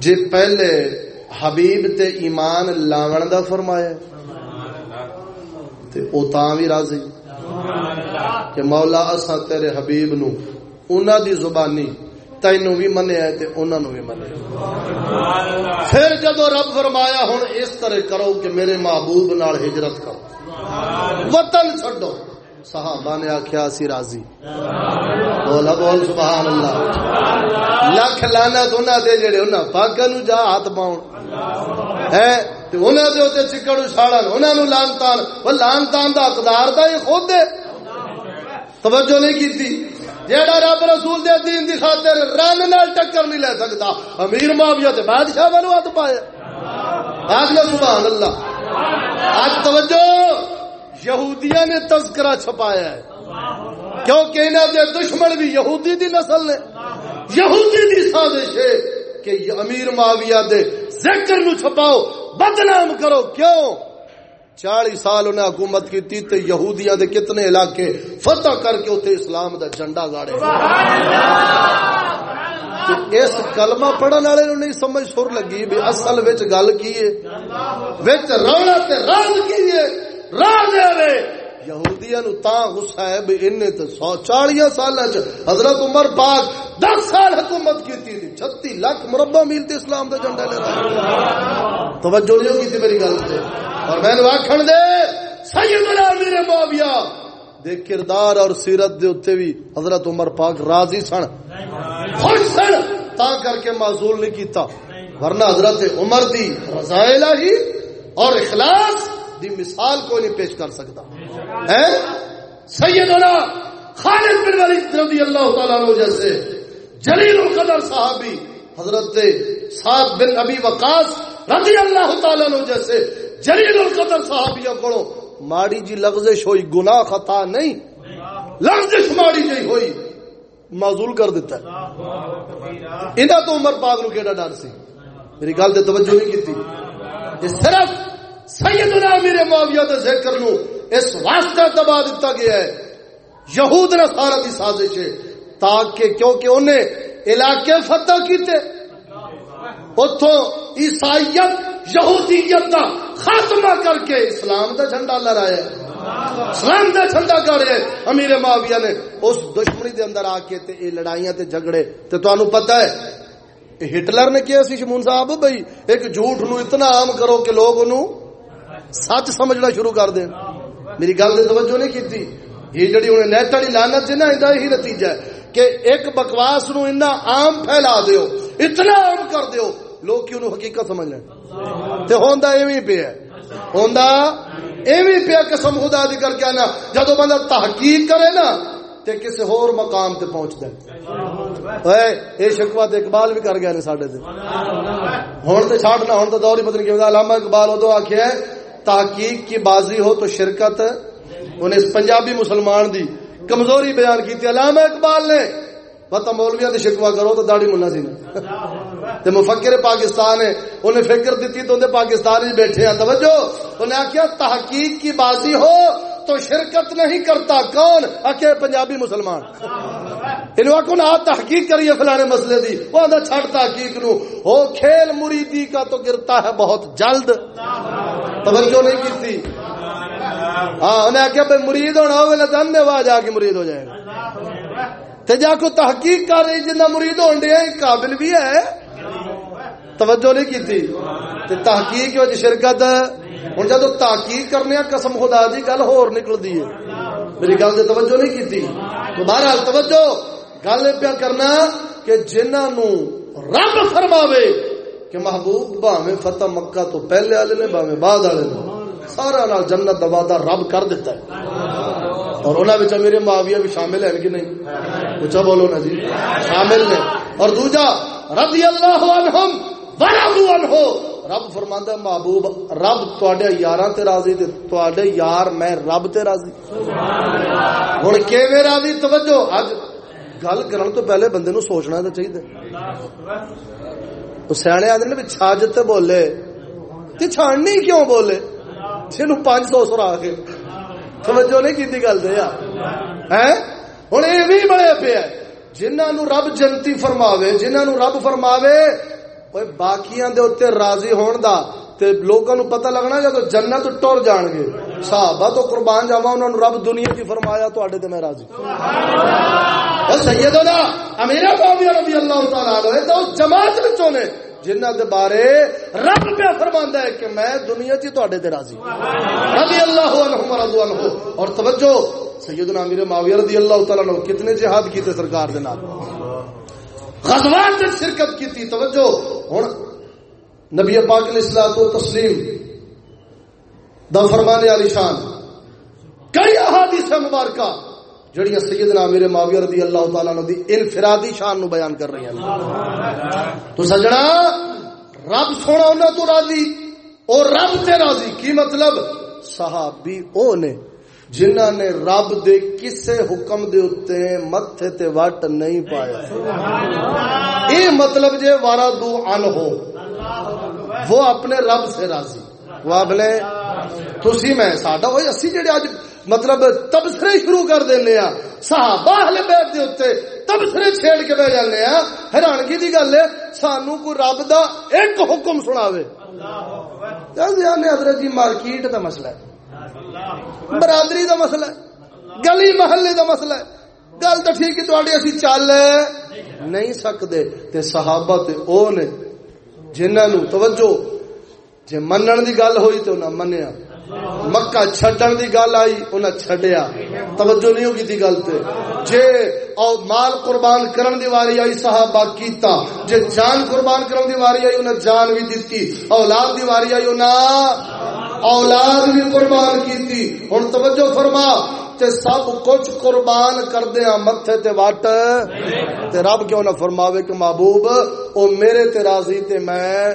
جے پہلے حبیب تے ایمان لاون دا فرمایا، تے او تاں بھی راضی۔ کہ مولا اسا تیرے حبیب نو انہوں دی زبانی تینوں بھی منیا ہے تے انہوں بھی منیا پھر جدو رب فرمایا ہوں اس طرح کرو کہ میرے محبوب نال ہجرت کرو وطن چھڈو صحابہ نے آخیا سی راضی بولا بول سبحان اللہ لکھ لانا تو انہوں دے جڑے انہوں پاکا نو جا ہاتھ پاؤن ہے تو انہوں دے ہوتے چکڑ اچھاڑن انہوں نے لانتان وہ لانتان دا اقدار دا یہ خود دے توجہ نہیں کی تھی جیڑا رب رسول دے دین دی خاطر رن نال ٹکر نہیں لے سکتا، امیر معاویہ تے بادشاہ بنو ہاتھ پایا آج سبحان اللہ۔ آج توجہ، یہودیاں نے تذکرہ چھپایا ہے۔ کیونکہ انہاں دے دشمن بھی یہودی دی نسل نے۔ یہودی دی سازش ہے کہ امیر معاویہ دے ذکر نو چھپاؤ، بدنام کرو۔ کیوں؟ چالی سال انہیں حکومت کی تے یہودیاں دے کتنے علاقے فتح کر کے اتنے اسلام دا جنڈا گاڑے اس کلمہ پڑھن والے نو نہیں سمجھ سر لگی بھی اصل وچ گل کی ہے؟ وچ رولا تے راز کی ہے؟ راز ہے یہودیاں نو تا غصہ ہے بھی ان تے 140 سالاں چ حضرت عمر پاک 10 سال حکومت کیتی تھی 36 لاکھ مربع میل تے اسلام دا جھنڈا لے توجہ نہیں کی میری گل سے اور میں نے آخر دے، سیدنا میرے معاویہ، دے کردار اور سیرت دے اتنے بھی حضرت عمر پاک راضی سن۔ خوش سن، تا کر کے معذول نہیں کیتا۔ ورنہ حضرت عمر دی رضائل ہی اور اخلاص دی مثال کوئی نہیں پیش کر سکتا۔ ہے سیدنا خالد بن ولید رضی اللہ تعالیٰ عنہ جیسے جلیل القدر صحابی حضرت سعد بن ابی وقاص رضی اللہ تعالیٰ عنہ جیسے جلیل القدر صحابیوں کو ماڑی جی لفزش ہوئی، گناہ خطا نہیں۔ لفزش ماڑی جی ہوئی، معذول کر دیتا ہے۔ انہاں تو عمر پاک نو کیڑا ڈر سی؟ میری گل تے توجہ نہیں کیتی۔ یہ صرف سیدنا میرے معاویہ دے ذکر نو اس واسطے دبا دیتا گیا ہے۔ یہود نے سارا دی سازش ہے۔ تاکہ کیونکہ انہیں علاقے فتح کیتے۔ اتوں عیسائیت، یہودیت دا خاتمہ کر کے اسلام دا جھنڈا لہرایا۔ اسلام دا جھنڈا کر رہے امیر معاویہ نے اس دشمنی دے اندر آ کے تے اے لڑائیاں تے جھگڑے۔ تے تانوں پتہ ہے ہٹلر نے کیا سی شمون صاحب؟ بھائی ایک جھوٹ نو اتنا عام کرو کہ لوگ انہوں سچ سمجھنا شروع کر دیں۔ میری گل سے توجہ نہیں کی یہ جڑی انہیں نیٹ والی لانت سے نا یہی نتیجہ ہے کہ ایک بکواس نو اتنا عام پھیلا دیو، اتنا عام کر دیو، لوگ کی انہوں حقیقت سمجھ لیں تے ہوندا ایویں پہ ہے۔ ہوندا ایویں پہ قسم خدا دی کر کے آنا جدو بندہ تحقیق کرے نا، تے کسی ہور مقام تے پہنچ دے اے اے شکوا تے اقبال بھی کر گیا نے ساڈے تے۔ ہن تے چھاڑنا ہن تے دور ہی پتہ نہیں کیوں علامہ اقبال اودوں آکھیا ہے تحقیق کی بازی ہو تو شرکت انہیں اس پنجابی مسلمان دی کمزوری بیان کی علامہ اقبال نے پتہ مولویا شکوا کرو تو داڑی منا سی تے مفکر پاکستان ہے انہیں فکر دیتی تو انہیں پاکستان ہی بیٹھے ہیں۔ توجہ! انہیں آخیا تحقیق کی بازی ہو تو شرکت نہیں کرتا، کون؟ اکے پنجابی مسلمان۔ انہوں آکو نہ تحقیق کریے فلانے مسئلے دی۔ وہ آدھا چھڑ تحقیق نو۔ ہو کھیل مریدی کا تو گرتا ہے بہت جلد۔ توجہ نہیں کی تھی ہاں انہیں آخیا بھائی مرید ہونا ہوگا نہ دن دے جا کے مرید ہو جائے۔ گا تے جا کو تحقیق کر رہی جنہ مرید ہون دے قابل بھی ہے۔ توجہ نہیں کی تھی تحقیق وچ شرکت ہن جدو تحقیق کرنے قسم خدا دی گل ہور نکلدی ہے میری گل تے توجہ نہیں کی تو بہرحال توجہ گل پیا کرنا کہ جنہاں نو رب فرماوے کہ محبوب باویں فتح مکہ تو پہلے والے نے باویں بعد والے نے سارا نال جنت دا وعدہ رب کر دیتا ہے اور انہاں وچ میرے معاویہ بھی شامل ہیں کہ نہیں اونچا بولو نا جی شامل نے اور دوجا رضی اللہ عنہم ورضوا عنہ رب فرماندا ہے محبوب رب تواڈے یاراں تے راضی تے تواڈے یار میں رب تے راضی۔ سبحان ہن کیویں راضی؟ توجہ اج گل کرن تو پہلے بندے نو سوچنا تے چاہیے تو سیانے آدھے نے چھاج تے بولے۔ تے چھاننی کیوں بولے؟ جنوں پانچ سو سرا کے۔ توجہ نہیں کی گل دے ہوں یہ بھی بڑے پیا جنہوں نو رب جنتی فرماوے جنہوں نو رب فرماوے باقیاں دے اتنے راضی ہون دا تے لوگوں نو پتہ لگنا جب جنت ٹر جان گے صحابہ تو قربان جاوا انہوں رب دنیا کی فرمایا تو تے میں راضی سیدنا امیر معاویہ رضی اللہ تعالی عنہ تو جماعت وچوں نے جنہ دے بارے رب پہ فرماندا ہے کہ میں دنیا چ تواڈے تے راضی رضی اللہ عنہ رضوا عنہ اور توجہ سیدنا امیر معاویہ رضی اللہ تعالی عنہ کتنے جہاد کیتے سرکار دے نال غزوات میں شرکت کی تھی، توجہ۔ ہن نبی پاک علیہ الصلوۃ والتسلیم، دا فرمانے علی شان۔ کئی احادیث مبارکہ جڑی سیدنا میرے معاویہ رضی اللہ تعالی عنہ دی انفرادی شان نو بیان کر رہی ہیں۔ تو سجنا، رب سونا انہاں تو راضی، اور رب تے راضی، کی مطلب؟ صحابی او نے جنہ نے رب دے کسے حکم دے اتے متھے تے وٹ نہیں پایا اے مطلب جے وارا دو ان ہو۔ وہ اپنے رب سے راضی۔ وہ اپنے تسی میں ساڈا ہوئے اسی جڑے اج مطلب تبصرے شروع کر دینے ہاں۔ صحابہ اہل بیت دے اوتے تبصرے چھیڑ کے بیٹھ جانے ہاں۔ حیرانگی دی گل ہے سانو کوئی رب دا ایک حکم سناوے۔ اللہ یعنی حضرت جی مارکیٹ دا مسئلہ ہے۔ برادری دا مسئلہ ہے۔ گلی محلے دا مسئلہ ہے۔ گل تو ٹھیک ہے تواڈی اسی چل نہیں سکدے۔ تے صحابہ تے او نے جنہاں نو توجہ، جے منن دی گل ہوئی تے انہاں منیا۔ مکہ چھڈن دی گل آئی، انہاں چھڈیا۔ توجہ نہیں ہوگی دی گل تے۔ جے او مال قربان کرن دی واری آئی صحابہ کیتا۔ جے جان قربان کرن دی واری آئی، انہاں جان بھی دتی۔ اولاد دی واری آئی، انہاں اولاد بھی قربان کیتی۔ ہن توجہ فرما، تے سب کچھ قربان کردے ہاں متھے تے وٹ۔ تے رب کیوں نہ فرماوے کہ محبوب، او میرے تے راضی تے میں،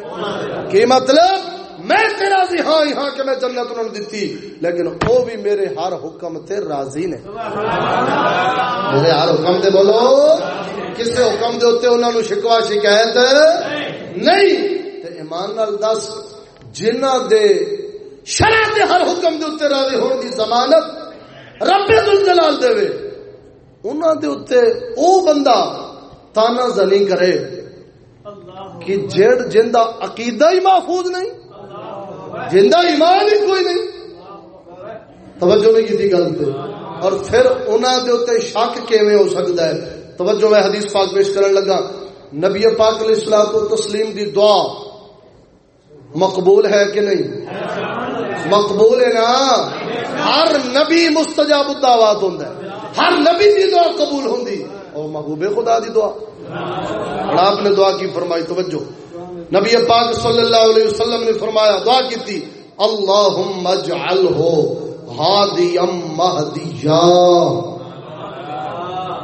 کی مطلب؟ میں تے راضی ہاں یہاں کہ میں جنت انہوں نے دیتی۔ لیکن وہ بھی میرے ہر حکم تے راضی نے۔ میرے ہر حکم تے بولو کسے حکم دے ہوتے انہوں نے شکوا شکایت؟ نہیں۔ تے ایمان نال دس جنہ دے شرع دے ہر حکم دے ہوتے راضی ہونے دی ضمانت رب الجلال دے وے انہوں دے ہوتے او بندہ تانا زنی کرے کہ جڑ جندہ عقیدہ ہی محفوظ نہیں۔ جندہ ایمان ہی کوئی نہیں۔ توجہ نہیں کی گل پہ اور پھر انہوں دے اتنے شک کیویں ہو سکتا ہے؟ توجہ میں حدیث پاک پیش کرنے لگا۔ نبی پاک علیہ السلام کو تسلیم دی دعا مقبول ہے کہ نہیں؟ مقبول ہے نا؟ ہر نبی مستجاب الدعوات ہوندا ہے۔ ہر نبی دی دعا قبول ہوندی۔ اور محبوب خدا دی دعا۔ اور آپ نے دعا کی فرمائی، توجہ۔ نبی پاک صلی اللہ علیہ وسلم نے فرمایا، دعا کی تھی، اللہم اجعلہ ہادیم مہدیا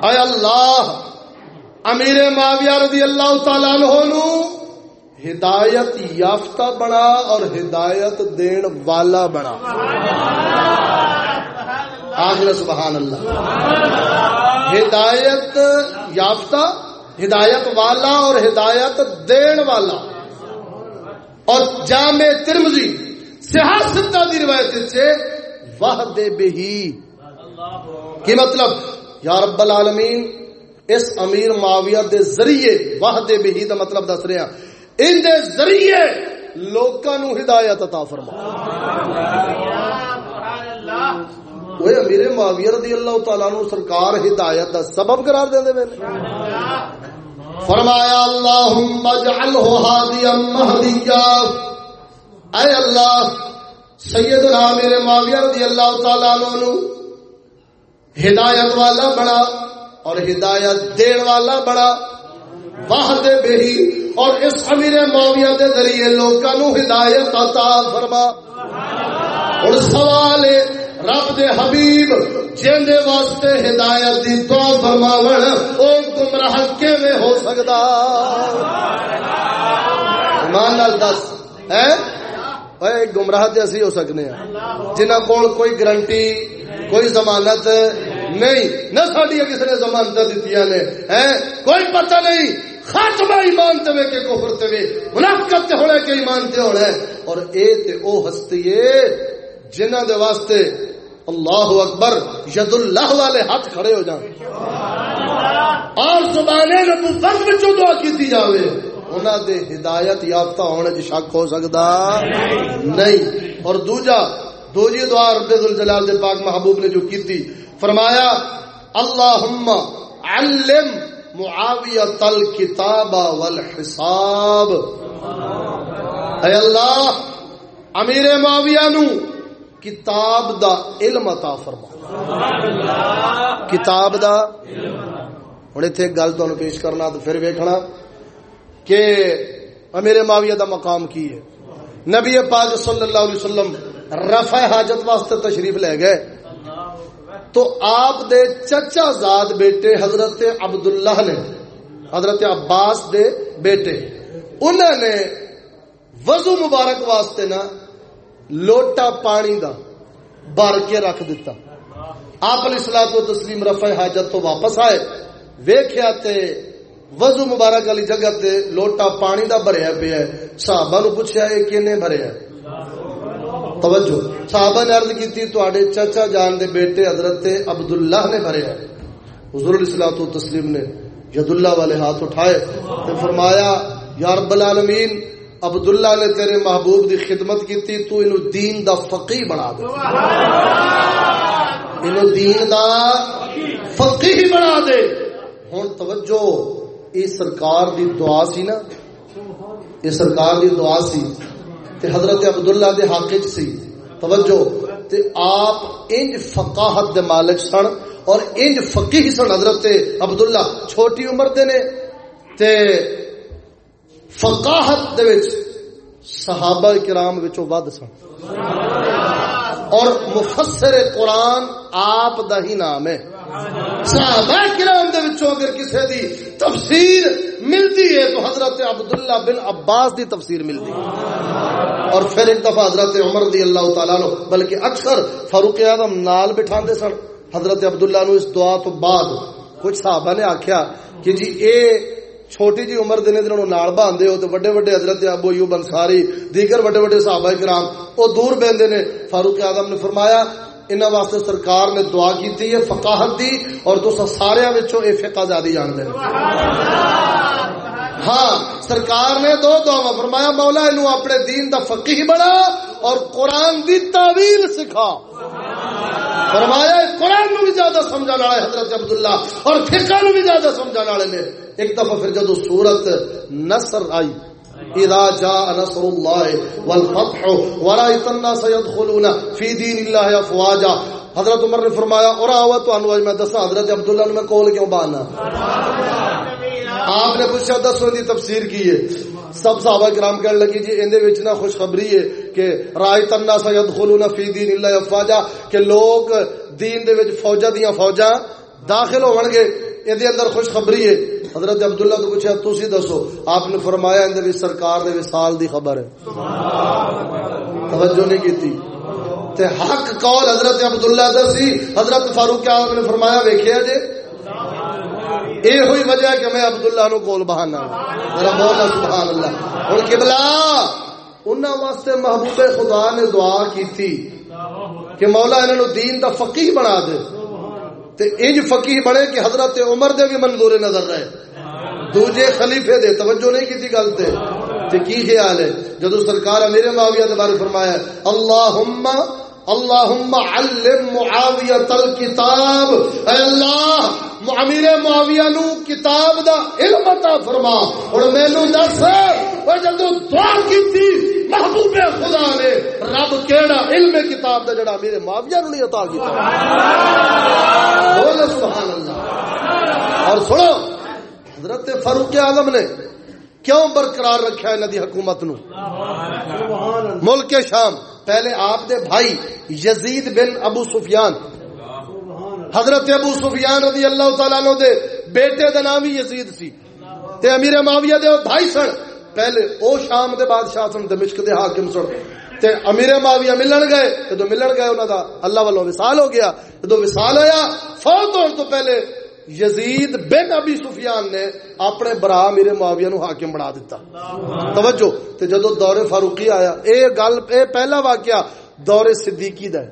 اے اللہ، امیر معاویہ رضی اللہ تعالیٰ عنہ ہدایت یافتہ بنا اور ہدایت دین والا بنا۔ آخر سبحان اللہ۔ ہدایت یافتہ، ہدایت والا اور ہدایت دین والا۔ اور جامع ترمزی سیاح ستہ دی روایت سے وحد بہی۔ کی مطلب؟ یا رب العالمین، اس امیر معاویہ دے ذریعے وحد بہی دا مطلب دس رہے ہیں۔ ان دے ذریعے لوکاں نو ہدایت عطا فرما۔ وہ امیر معاویہ رضی اللہ تعالیٰ عنہ سرکار ہدایت دا سبب قرار دے دے فرمایا، اللہم اجعلہ ہادیا مہدیا اے اللہ، سیدنا امیر معاویہ رضی اللہ تعالیٰ عنہ ہدایت والا بڑا اور ہدایت دین والا بڑا واہ دے بہی اور اس امیر معاویہ دے ذریعے لوکاں ہدایت عطا فرما۔ اور سوال ہے رب دے حبیب جن دے واسطے ہدایت دی دعا فرماون، او گمراہ کیویں ہو سکدا؟ ایمان نال دس، ہیں؟ اے گمراہ تے اسی ہو سکنے ہیں جنہاں کول کوئی گارنٹی، کوئی ضمانت نہیں، نہ ساڈی کسی نے ضمانت دتیاں نے، ہیں؟ کوئی پتہ نہیں، خاتمہ ایمان تے وے کہ کفر تے وے، منافقت تے ہونا کہ ایمان تے ہونا اور اے تے او ہستی ہے جنہ دے واسطے اللہ اکبر ید اللہ والے ہاتھ کھڑے ہو جائیں اور زبان نبوت میں جو دعا کی جاوے۔ انہاں دے ہدایت یافتہ ہونے چ شک ہو سکدا نہیں۔ اور دوجا، دوجی دعا رب الجلال دے پاک محبوب نے جو کی تھی فرمایا، اللہم علم معاویہ الکتاب والحساب۔ اے اللہ، امیر معاویہ نو کتاب دا علم عطا فرما۔ کتاب دا ہوں اتنے گل تمہیں پیش کرنا تو پھر ویکھنا کہ میرے معاویہ دا مقام کی ہے۔ نبی پاک صلی اللہ علیہ وسلم رفع حاجت واسطے تشریف لے گئے۔ تو آپ دے چچا زاد بیٹے حضرت عبداللہ نے، حضرت عباس دے بیٹے انہوں نے وضو مبارک واسطے نا لوٹا پانی دا بار کے رکھ دیتا۔ آپ علیہ السلام کو تسلیم رفع حاجت تو واپس آئے۔ ویخیا تے وضو مبارک والی جگہ تے لوٹا پانی دا بھریا پیا ہے۔ صحابہ نو پوچھا ہے کینے بھریا ہے؟ توجہ۔ صحابہ نے عرض کی تواڈے چچا جان دے بیٹے حضرت عبداللہ نے بھریا ہے۔ حضور علیہ الصلوۃ والتسلیم نے ید اللہ والے ہاتھ اٹھائے تے فرمایا، یا رب العالمین عبداللہ نے تیرے محبوب دی خدمت کی تو انو دین دا فقی بنا دے۔ انو دین دا فقی بنا دے۔ ہون توجہ یہ سرکار دی دعا سی نا۔ یہ سرکار دی دعا سی۔ تے حضرت عبداللہ دے حق سی۔ توجہ تے آپ انج فقاہت دے مالک سن اور انج فقیہ سن حضرت عبداللہ چھوٹی عمر دے نے۔ تے فقاہت دے وچ صحابہ کرام وچوں ود سن۔ اور مفسر قرآن آپ دا ہی نام ہے۔ صحابہ کرام دے وچوں اگر کسے دی تفسیر ملتی ہے تو حضرت عبداللہ بن عباس دی تفسیر ملتی۔ ہے اور پھر ایک دفعہ حضرت عمر رضی اللہ تعالیٰ نو بلکہ اکثر فاروق اعظم نال بٹھا سن۔ حضرت عبداللہ نو اس دعا تو بعد کچھ صحابہ نے آخیا کہ جی اے چھوٹی جی عمر دن دن نال باندھے ہو تو بڑے بڑے حضرت ابو ایوب انصاری، دیگر بڑے بڑے صحابہ کرام، وہ دور بہندے نے، فاروق اعظم نے فرمایا، انہاں واسطے سرکار نے دعا کیتی ہے فقاہت دی، اور تو سارے وچوں اے فقہ زیادہ جان دے ہاں سرکار نے دو دعا فرمایا، مولا انہوں اپنے دین دا فقیح بنا اور قرآن دی تعویل سکھا۔ فرمایا، قرآن نو بھی زیادہ سمجھا والے حضرت عبداللہ، اور فقہ نو بھی زیادہ سمجھا والے نے۔ ایک دفعہ پھر جدو سورت نصر آئی، اذا جاء نصر الله والفتح ورأيت الناس يدخلون في دين الله افواجا حضرت عمر نے فرمایا، اور آوا تو انواج میں دسا، حضرت عبداللہ نے میں کول کیوں بانا آپ نے پوچھا، دسو دی تفسیر کی ہے۔ سب صحابہ کرام کہنے لگی جی اندے وچ نہ خوشخبری ہے کہ رایت الناس يدخلون في دين الله افواجا، کہ لوگ دین دے وچ فوجا دیاں فوجاں داخل ہون گے اندے اندر خوشخبری ہے۔ حضرت عبداللہ تو پوچھا، تسی دسو، آپ نے فرمایا اندے وچ سرکار دے وصال دی خبر ہے۔ توجہ نہیں کیتی۔ تے حق قول حضرت عبداللہ دسی حضرت فاروق اعظم نے فرمایا، ویکھیا جے؟ اے ہوئی وجہ ہے کہ میں عبداللہ نو کول بہانا ذرا بولنا سبحان اللہ۔ ہن قبلہ، انہاں واسطے محبوب خدا نے دعا کی تھی کہ مولا انہاں نو دین دا فقیہ بنا دے۔ تے انج فقیہ بنے کہ حضرت عمر دے بھی منظور نظر رہے۔ دوجے خلیفے دے، توجہ نہیں کی گل تے۔ تے کی خیال ہے؟ جدو سرکار امیر معاویہ دے بارے فرمایا، اللہم اللہم علم معاویہ تل کتاب اے اللہ امیر معاویہ نو کتاب دا علم عطا فرما۔ اور مینوں دس او جدو دعا کیتی، محبوب خدا نے رب کیڑا علم کتاب دا جڑا امیر معاویہ نو نہیں عطا کیتا۔ بول سبحان اللہ۔ اور سنو، حضرت فاروق اعظم نے کیوں برقرار رکھا ہے ندی حکومت نو ملک شام، پہلے آپ دے بھائی یزید بن ابو سفیان۔ حضرت ابو سفیان رضی اللہ تعالیٰ عنہ دے بیٹے دا نام ہی یزید سی۔ تے امیر معاویہ دے بھائی سن، پہلے او شام دے بادشاہ سن، دمشق دے حاکم سن۔ تے امیر معاویہ ملن گئے، جدو ملن گئے انہاں دا اللہ والو وصال ہو گیا، جدو وصال ہویا، فوت ہون تو پہلے یزید بن ابی سفیان نے اپنے برا میرے معاویہ نو حاکم بنا دیتا توجہ، تے جدو دور فاروقی آیا، اے گل، اے پہلا واقعہ دور صدیقی دا ہے۔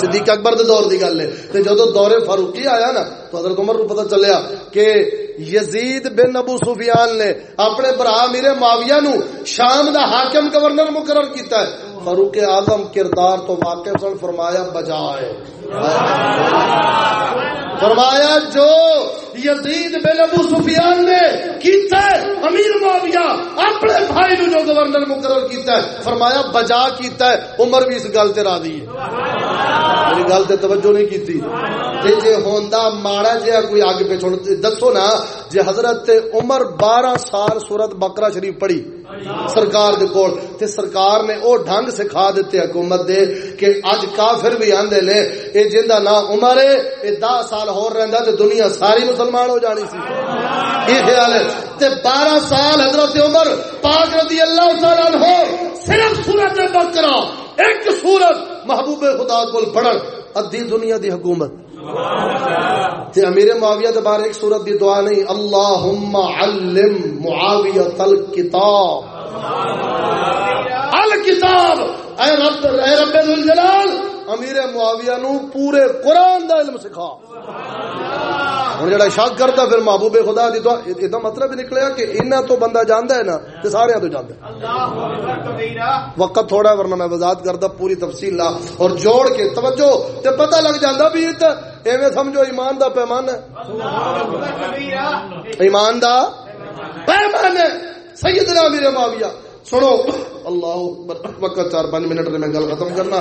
صدیق اکبر دے دور دی گل ہے۔ تے جدو دور فاروقی آیا نا، تو حضرت عمر کو پتہ چلیا کہ یزید بن ابو سفیان نے اپنے برا میرے معاویہ نو شام دا حاکم گورنر مقرر کیتا ہے۔ فاروق اعظم کردار تو واقع سن، فرمایا بجائے فرمایا، جو یزید بن ابو سفیان نے کیتا ہے، امیر معاویہ اپنے بھائی نو جو گورنر مقرر کیتا ہے، فرمایا، بجا کیتا ہے، عمر بھی اس گل تے راضی ہے۔ میری گل تے توجہ نہیں کیتی۔ تے جے ہوندا ماڑا جے کوئی اگ پہ چھوڑ دسو نا، جے حضرت عمر 12 سال سورت بقرہ شریف پڑھی، سرکار دے کول، تے سرکار نے او ڈھنگ سکھا دیتے حکومت دے کہ اج کافر بھی آندے نے اے جندا نا عمر ہے، اے 10 سال ہور رہندا تے دنیا ساری مسلمان ہو جانی سی۔ یہ خیال ہے؟ تے 12 سال حضرت عمر پاک رضی اللہ تعالی عنہ صرف سورت بقرہ ایک سورت محبوب خدا کول پڑھن، ادھی دنیا دی حکومت۔ تے امیر معاویہ دے بارے ایک سورت دی دعا نہیں، اللہم علم معاویہ تل کتاب الکتاب۔ اے رب اے رب ذوالجلال امیر معاویہ نو پورے قرآن دا علم سکھا۔ ہوں جڑا شک کرتا پھر محبوب خدا دی تو یہ مطلب نکلیا کہ انہاں تو بندہ جاندا ہے نا تے سارے تو جاندا ہے۔ وقت تھوڑا ورنہ میں وضاحت کردا پوری تفصیل لا اور جوڑ کے توجہ تے پتہ لگ جاندا بھی ایویں سمجھو ایمان دا پیمان ہے۔ ایمان دا پیمان ہے۔ سیدنا میرے معاویہ۔ سنو اللہ اکبر وقت چار پانچ منٹ میں گل ختم کرنا۔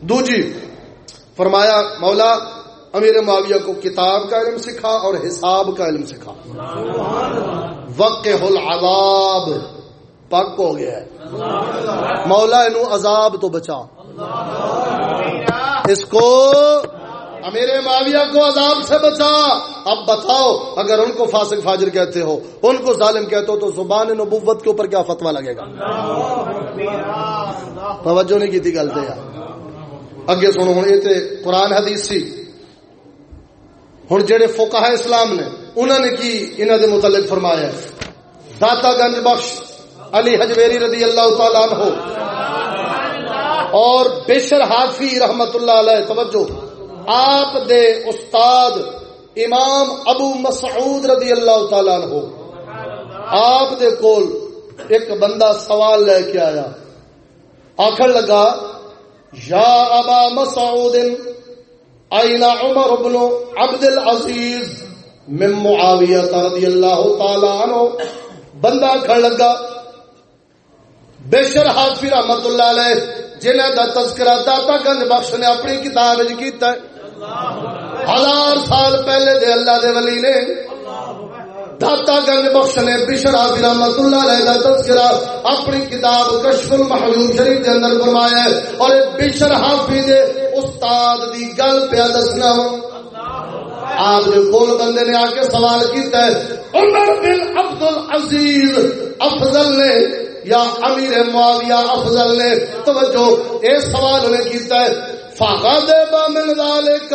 دو جی فرمایا، مولا، امیر معاویہ کو کتاب کا علم سکھا اور حساب کا علم سکھا۔ وقت العذاب پک ہو گیا ہے۔ مولا انو عذاب تو بچا۔ اس کو امیر معاویہ کو عذاب سے بچا۔ اب بتاؤ، اگر ان کو فاسق فاجر کہتے ہو، ان کو ظالم کہتے ہو، تو زبان نبوت کے اوپر کیا فتوا لگے گا؟ توجہ نہیں کی تھی گل یار۔ اگے سنو ہوں یہ قرآن حدیث سی۔ ہوں جہے فوکا اسلام نے انہوں نے کی انہوں نے متعلق فرمایا داتا گنج بخش علی حجویری رضی اللہ تعالیٰ عنہ۔ اور بشر حافی رحمت اللہ علیہ، توجہ۔ آپ دے استاد امام ابو مسعود رضی اللہ تعالیٰ عنہ۔ آپ دے کول ایک بندہ سوال لے کے آیا۔ آخر لگا یا ابا مسعود این عمر بن عبد العزیز من معاویہ رضی اللہ تعالی عنہ بندہ کھڑ لگا. بشر حافظ رحمت اللہ علیہ جنہ دا تذکرہ داتا گنج بخش نے اپنی کتاب کیتا ہے۔ ہزار سال پہلے دے اللہ دے ولی نے داتا گنج بخش نے بشر حافظ رحمت اللہ علیہ دا تذکرہ اپنی کتاب کشف المحلوم شریف دے اندر فرمایا ہے۔ اور بشر حافظ دے استاد دی گل پیا دسنا آپ نے کول بندے نے آ کے سوال کیتا ہے، عمر بن عبد العزیز افضل نے یا امیر معاویہ افضل نے؟ توجہ، اے سوال انہیں کیتا ہے۔ فغضب من ذلك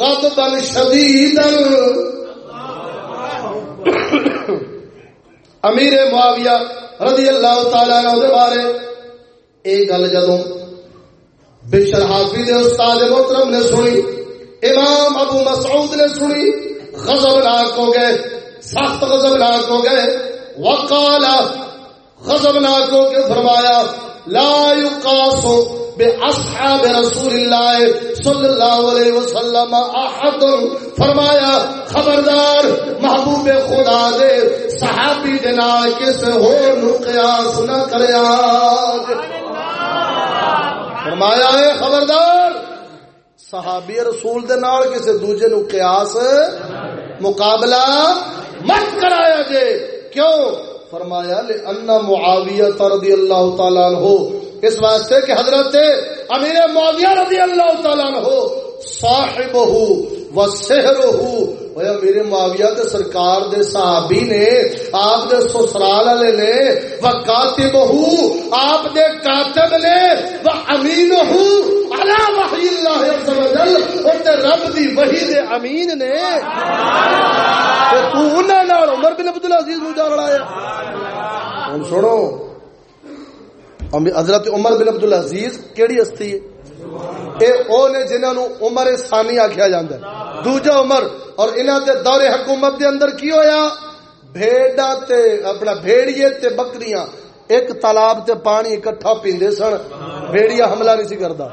غضبا شديدا امیر معاویہ رضی اللہ تعالی عنہ دے بارے اے گل جدوں بشر حافظ استاد محترم نے سنی، امام ابو مسعود نے سنی، غضب ناک ہو گئے، سخت غضب ناک ہو گئے۔ وقال غضب ناک ہو کے فرمایا، لا يقاس باصحاب رسول اللہ صلی اللہ علیہ وسلم احد فرمایا، خبردار، محبوب خدا دے، صحابی دے نال کس ہور نو قیاس نہ کریا فرمایا ہے، خبردار، صحابی رسول دے نال کسی دوجے نو قیاس مقابلہ مت کرایا جے. کیوں؟ فرمایا لے ان معاویہ رضی اللہ تعالیٰ عنہ اس واسطے کہ حضرت امیر معاویہ رضی اللہ تعالیٰ عنہ صاحبہ و سحرہ میرے معاویہ دے سرکار دے صحابی نے آپ دے سسرال والے نے و کاتب آپ دے کاتب نے و امین علی وحی اللہ عز و جل۔ اور تے رب دی وحی دے امین نے تے تو انہاں نال عمر بن عبد العزیز نو جا لڑایا ہن سنو حضرت عمر بن عبد العزیز کیڑی ہستی ہے؟ اے او نے جنہاں نو عمر ثانی آکھیا جاندا ہے۔ دوجا عمر، اور انہاں دے دور حکومت دے اندر کی ہویا؟ بھیڑا تے، اپنا بھیڑیے تے بکریاں۔ ایک تالاب تے پانی اکٹھا پیندے سن۔ بھیڑیا حملہ نہیں سی کردا۔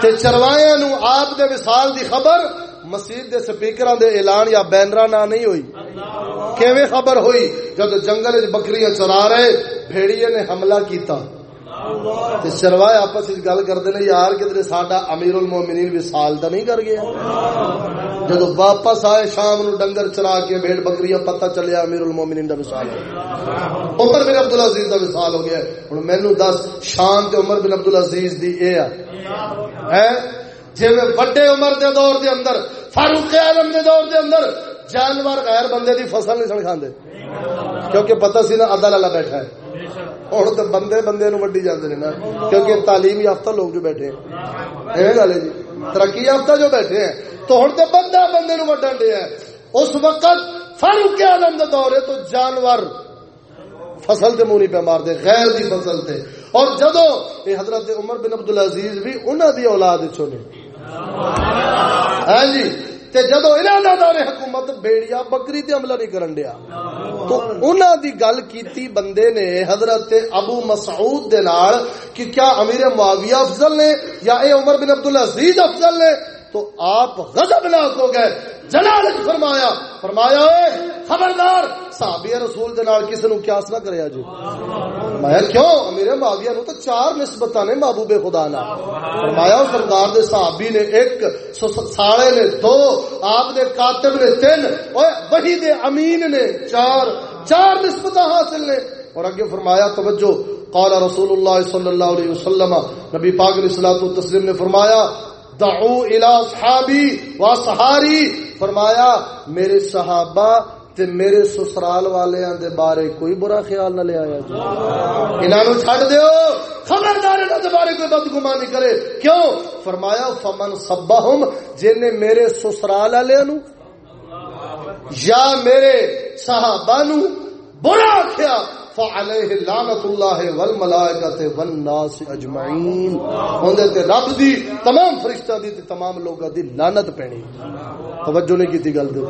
تے چروایاں نو آپ دے وصال دی خبر مسجد دے سپیکراں دے اعلان یا بینراں نہ نہیں ہوئی۔ کیویں خبر ہوئی؟ جب جنگل وچ بکریاں چرا رہے، بھیڑیے نے حملہ کیتا۔ چروائے آپس وچ گل کرتے ہیں، یار کدھر ساڈا امیر المومنین وصال تو نہیں کر گیا۔ جدو واپس آئے، شام نو ڈنگر چرا کے بھیڑ بکری پتہ چلیا امیر المومنین دا وصال عمر بن عبد العزیز دا وصال ہو گیا۔ ہوں مینو دس شان تے عمر بن عبد العزیز دی اے ہے؟ جی وڈے عمر دے دور دے اندر، فاروق اعظم دے دور دے اندر، جانور غیر بندے دی فصل نہیں سن کھاندے۔ کیونکہ پتہ سی نا ادا لالا بیٹھا ہے۔ ہوں تو بندے بندے نو وڈی جانے نا کیونکہ تعلیم یافتہ لوگ جو بیٹھے ہیں گل ہے جی ترقی یافتہ جو بیٹھے ہیں تو ہوں تو بندہ بندے نو وڈن دیا اس وقت فاروق آدم کا دور ہے تو جانور فصل تے مونی پہ مار دے غیر دی فصل تے اور جدو یہ حضرت عمر بن عبد العزیز بھی انہوں دی اولاد چنے ہاں جی تے جدو انہاں دا دور حکومت بیڑیا بکری تے عملہ نہیں کرن دیا، تو انہاں دی گل کیتی بندے نے حضرت ابو مسعود دے نال کہ کیا امیر معاویہ افضل نے یا اے عمر بن عبدالعزیز افضل نے؟ تو آپ غضب ناک ہو گئے، جلالت فرمایا۔ فرمایا، اے خبردار، صحابی رسول دے نال کس نو قیاس نہ کریا جی میں کیوں؟ میرے معاویہ نو تو چار نسبتاں نے محبوب خدا نا فرمایا سرکار دے صحابی نے ایک ساڑے نے دو، آپ دے کاتب نے تین اوے وہی دے امین نے چار۔ چار نسبتاں حاصل نے۔ اور اگے فرمایا، توجہ، قال رسول اللہ صلی اللہ علیہ وسلم، نبی پاک علیہ الصلوۃ والتسلیم نے فرمایا دعو الى صحابی و سہاری فرمایا میرے صحابہ تے میرے سسرال والیاں دے بارے کوئی برا خیال نہ لے آیا جی انہاں نو چھڈ دیو خبردار انہاں دے بارے کوئی بدگمانی کرے۔ کیوں؟ فرمایا فمن صبہم جن نے میرے سسرال والے نو یا میرے صحابہ نو برا کیا فعلیہ لعنت اللہ والملائکۃ والناس اجمعین ہوندے تے رب دی تمام فرشتہ دی تے تمام لوگاں دی لعنت پینی توجہ نہیں کیتی گل دے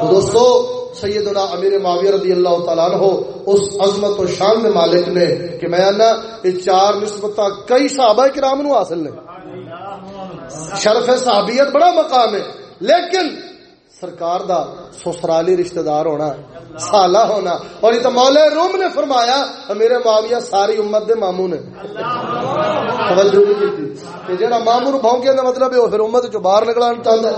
تو دوستو، سیدنا امیر معاویہ رضی اللہ تعالی عنہ اس عظمت و شان دے مالک نے کہ میں انا یہ چار نسبتاں کئی صحابہ کرام نو حاصل نے۔ شرف صحابیت بڑا مقام ہے، لیکن سرکار دا سسرالی رشتہ دار ہونا، سالہ ہونا۔ اور یہ تو مولا روم نے فرمایا، میرے معاویہ ساری امت دے ماموں نے۔ توجہ نہیں کی کہ جڑا ماموں نو بھونکے دا مطلب ہے پھر امت چوں باہر نکلنا چاہندا ہے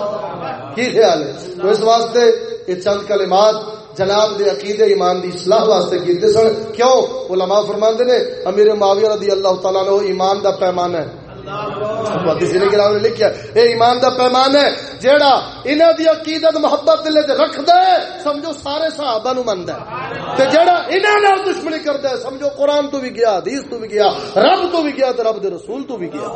کی خیال ہے؟ تو اس واسطے یہ چند کلمات جناب دے عقیدے ایمان دی اصلاح واسطے کیتے سن۔ کیوں؟ علماء فرماندے نے امیر معاویہ رضی اللہ تعالی عنہ ایمان دا پیمانہ ہے۔ کسی نے کتاب نے لکھیا اے ایمان دا پیمان ہے، جیڑا انہاں دی عقیدت محبت دل وچ رکھدا ہے، سمجھو سارے صحابہ نو مندا ہے۔ تے جیڑا انہاں نال دشمنی کردا ہے، سمجھو قرآن تو بھی گیا، حدیث تو بھی گیا، رب تو بھی گیا، تے رب دے رسول تو بھی گیا۔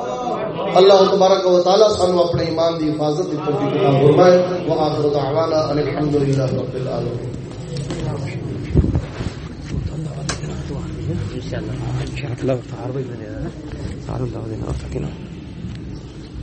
اللہ تبارک و تعالی سانو اپنے ایمان دی حفاظت دی توفیق عطا فرمائے۔ واخر دعوانا ان الحمدللہ رب العالمین۔ انشاءاللہ انشاءاللہ تعارف بنے سارا اللہ دینا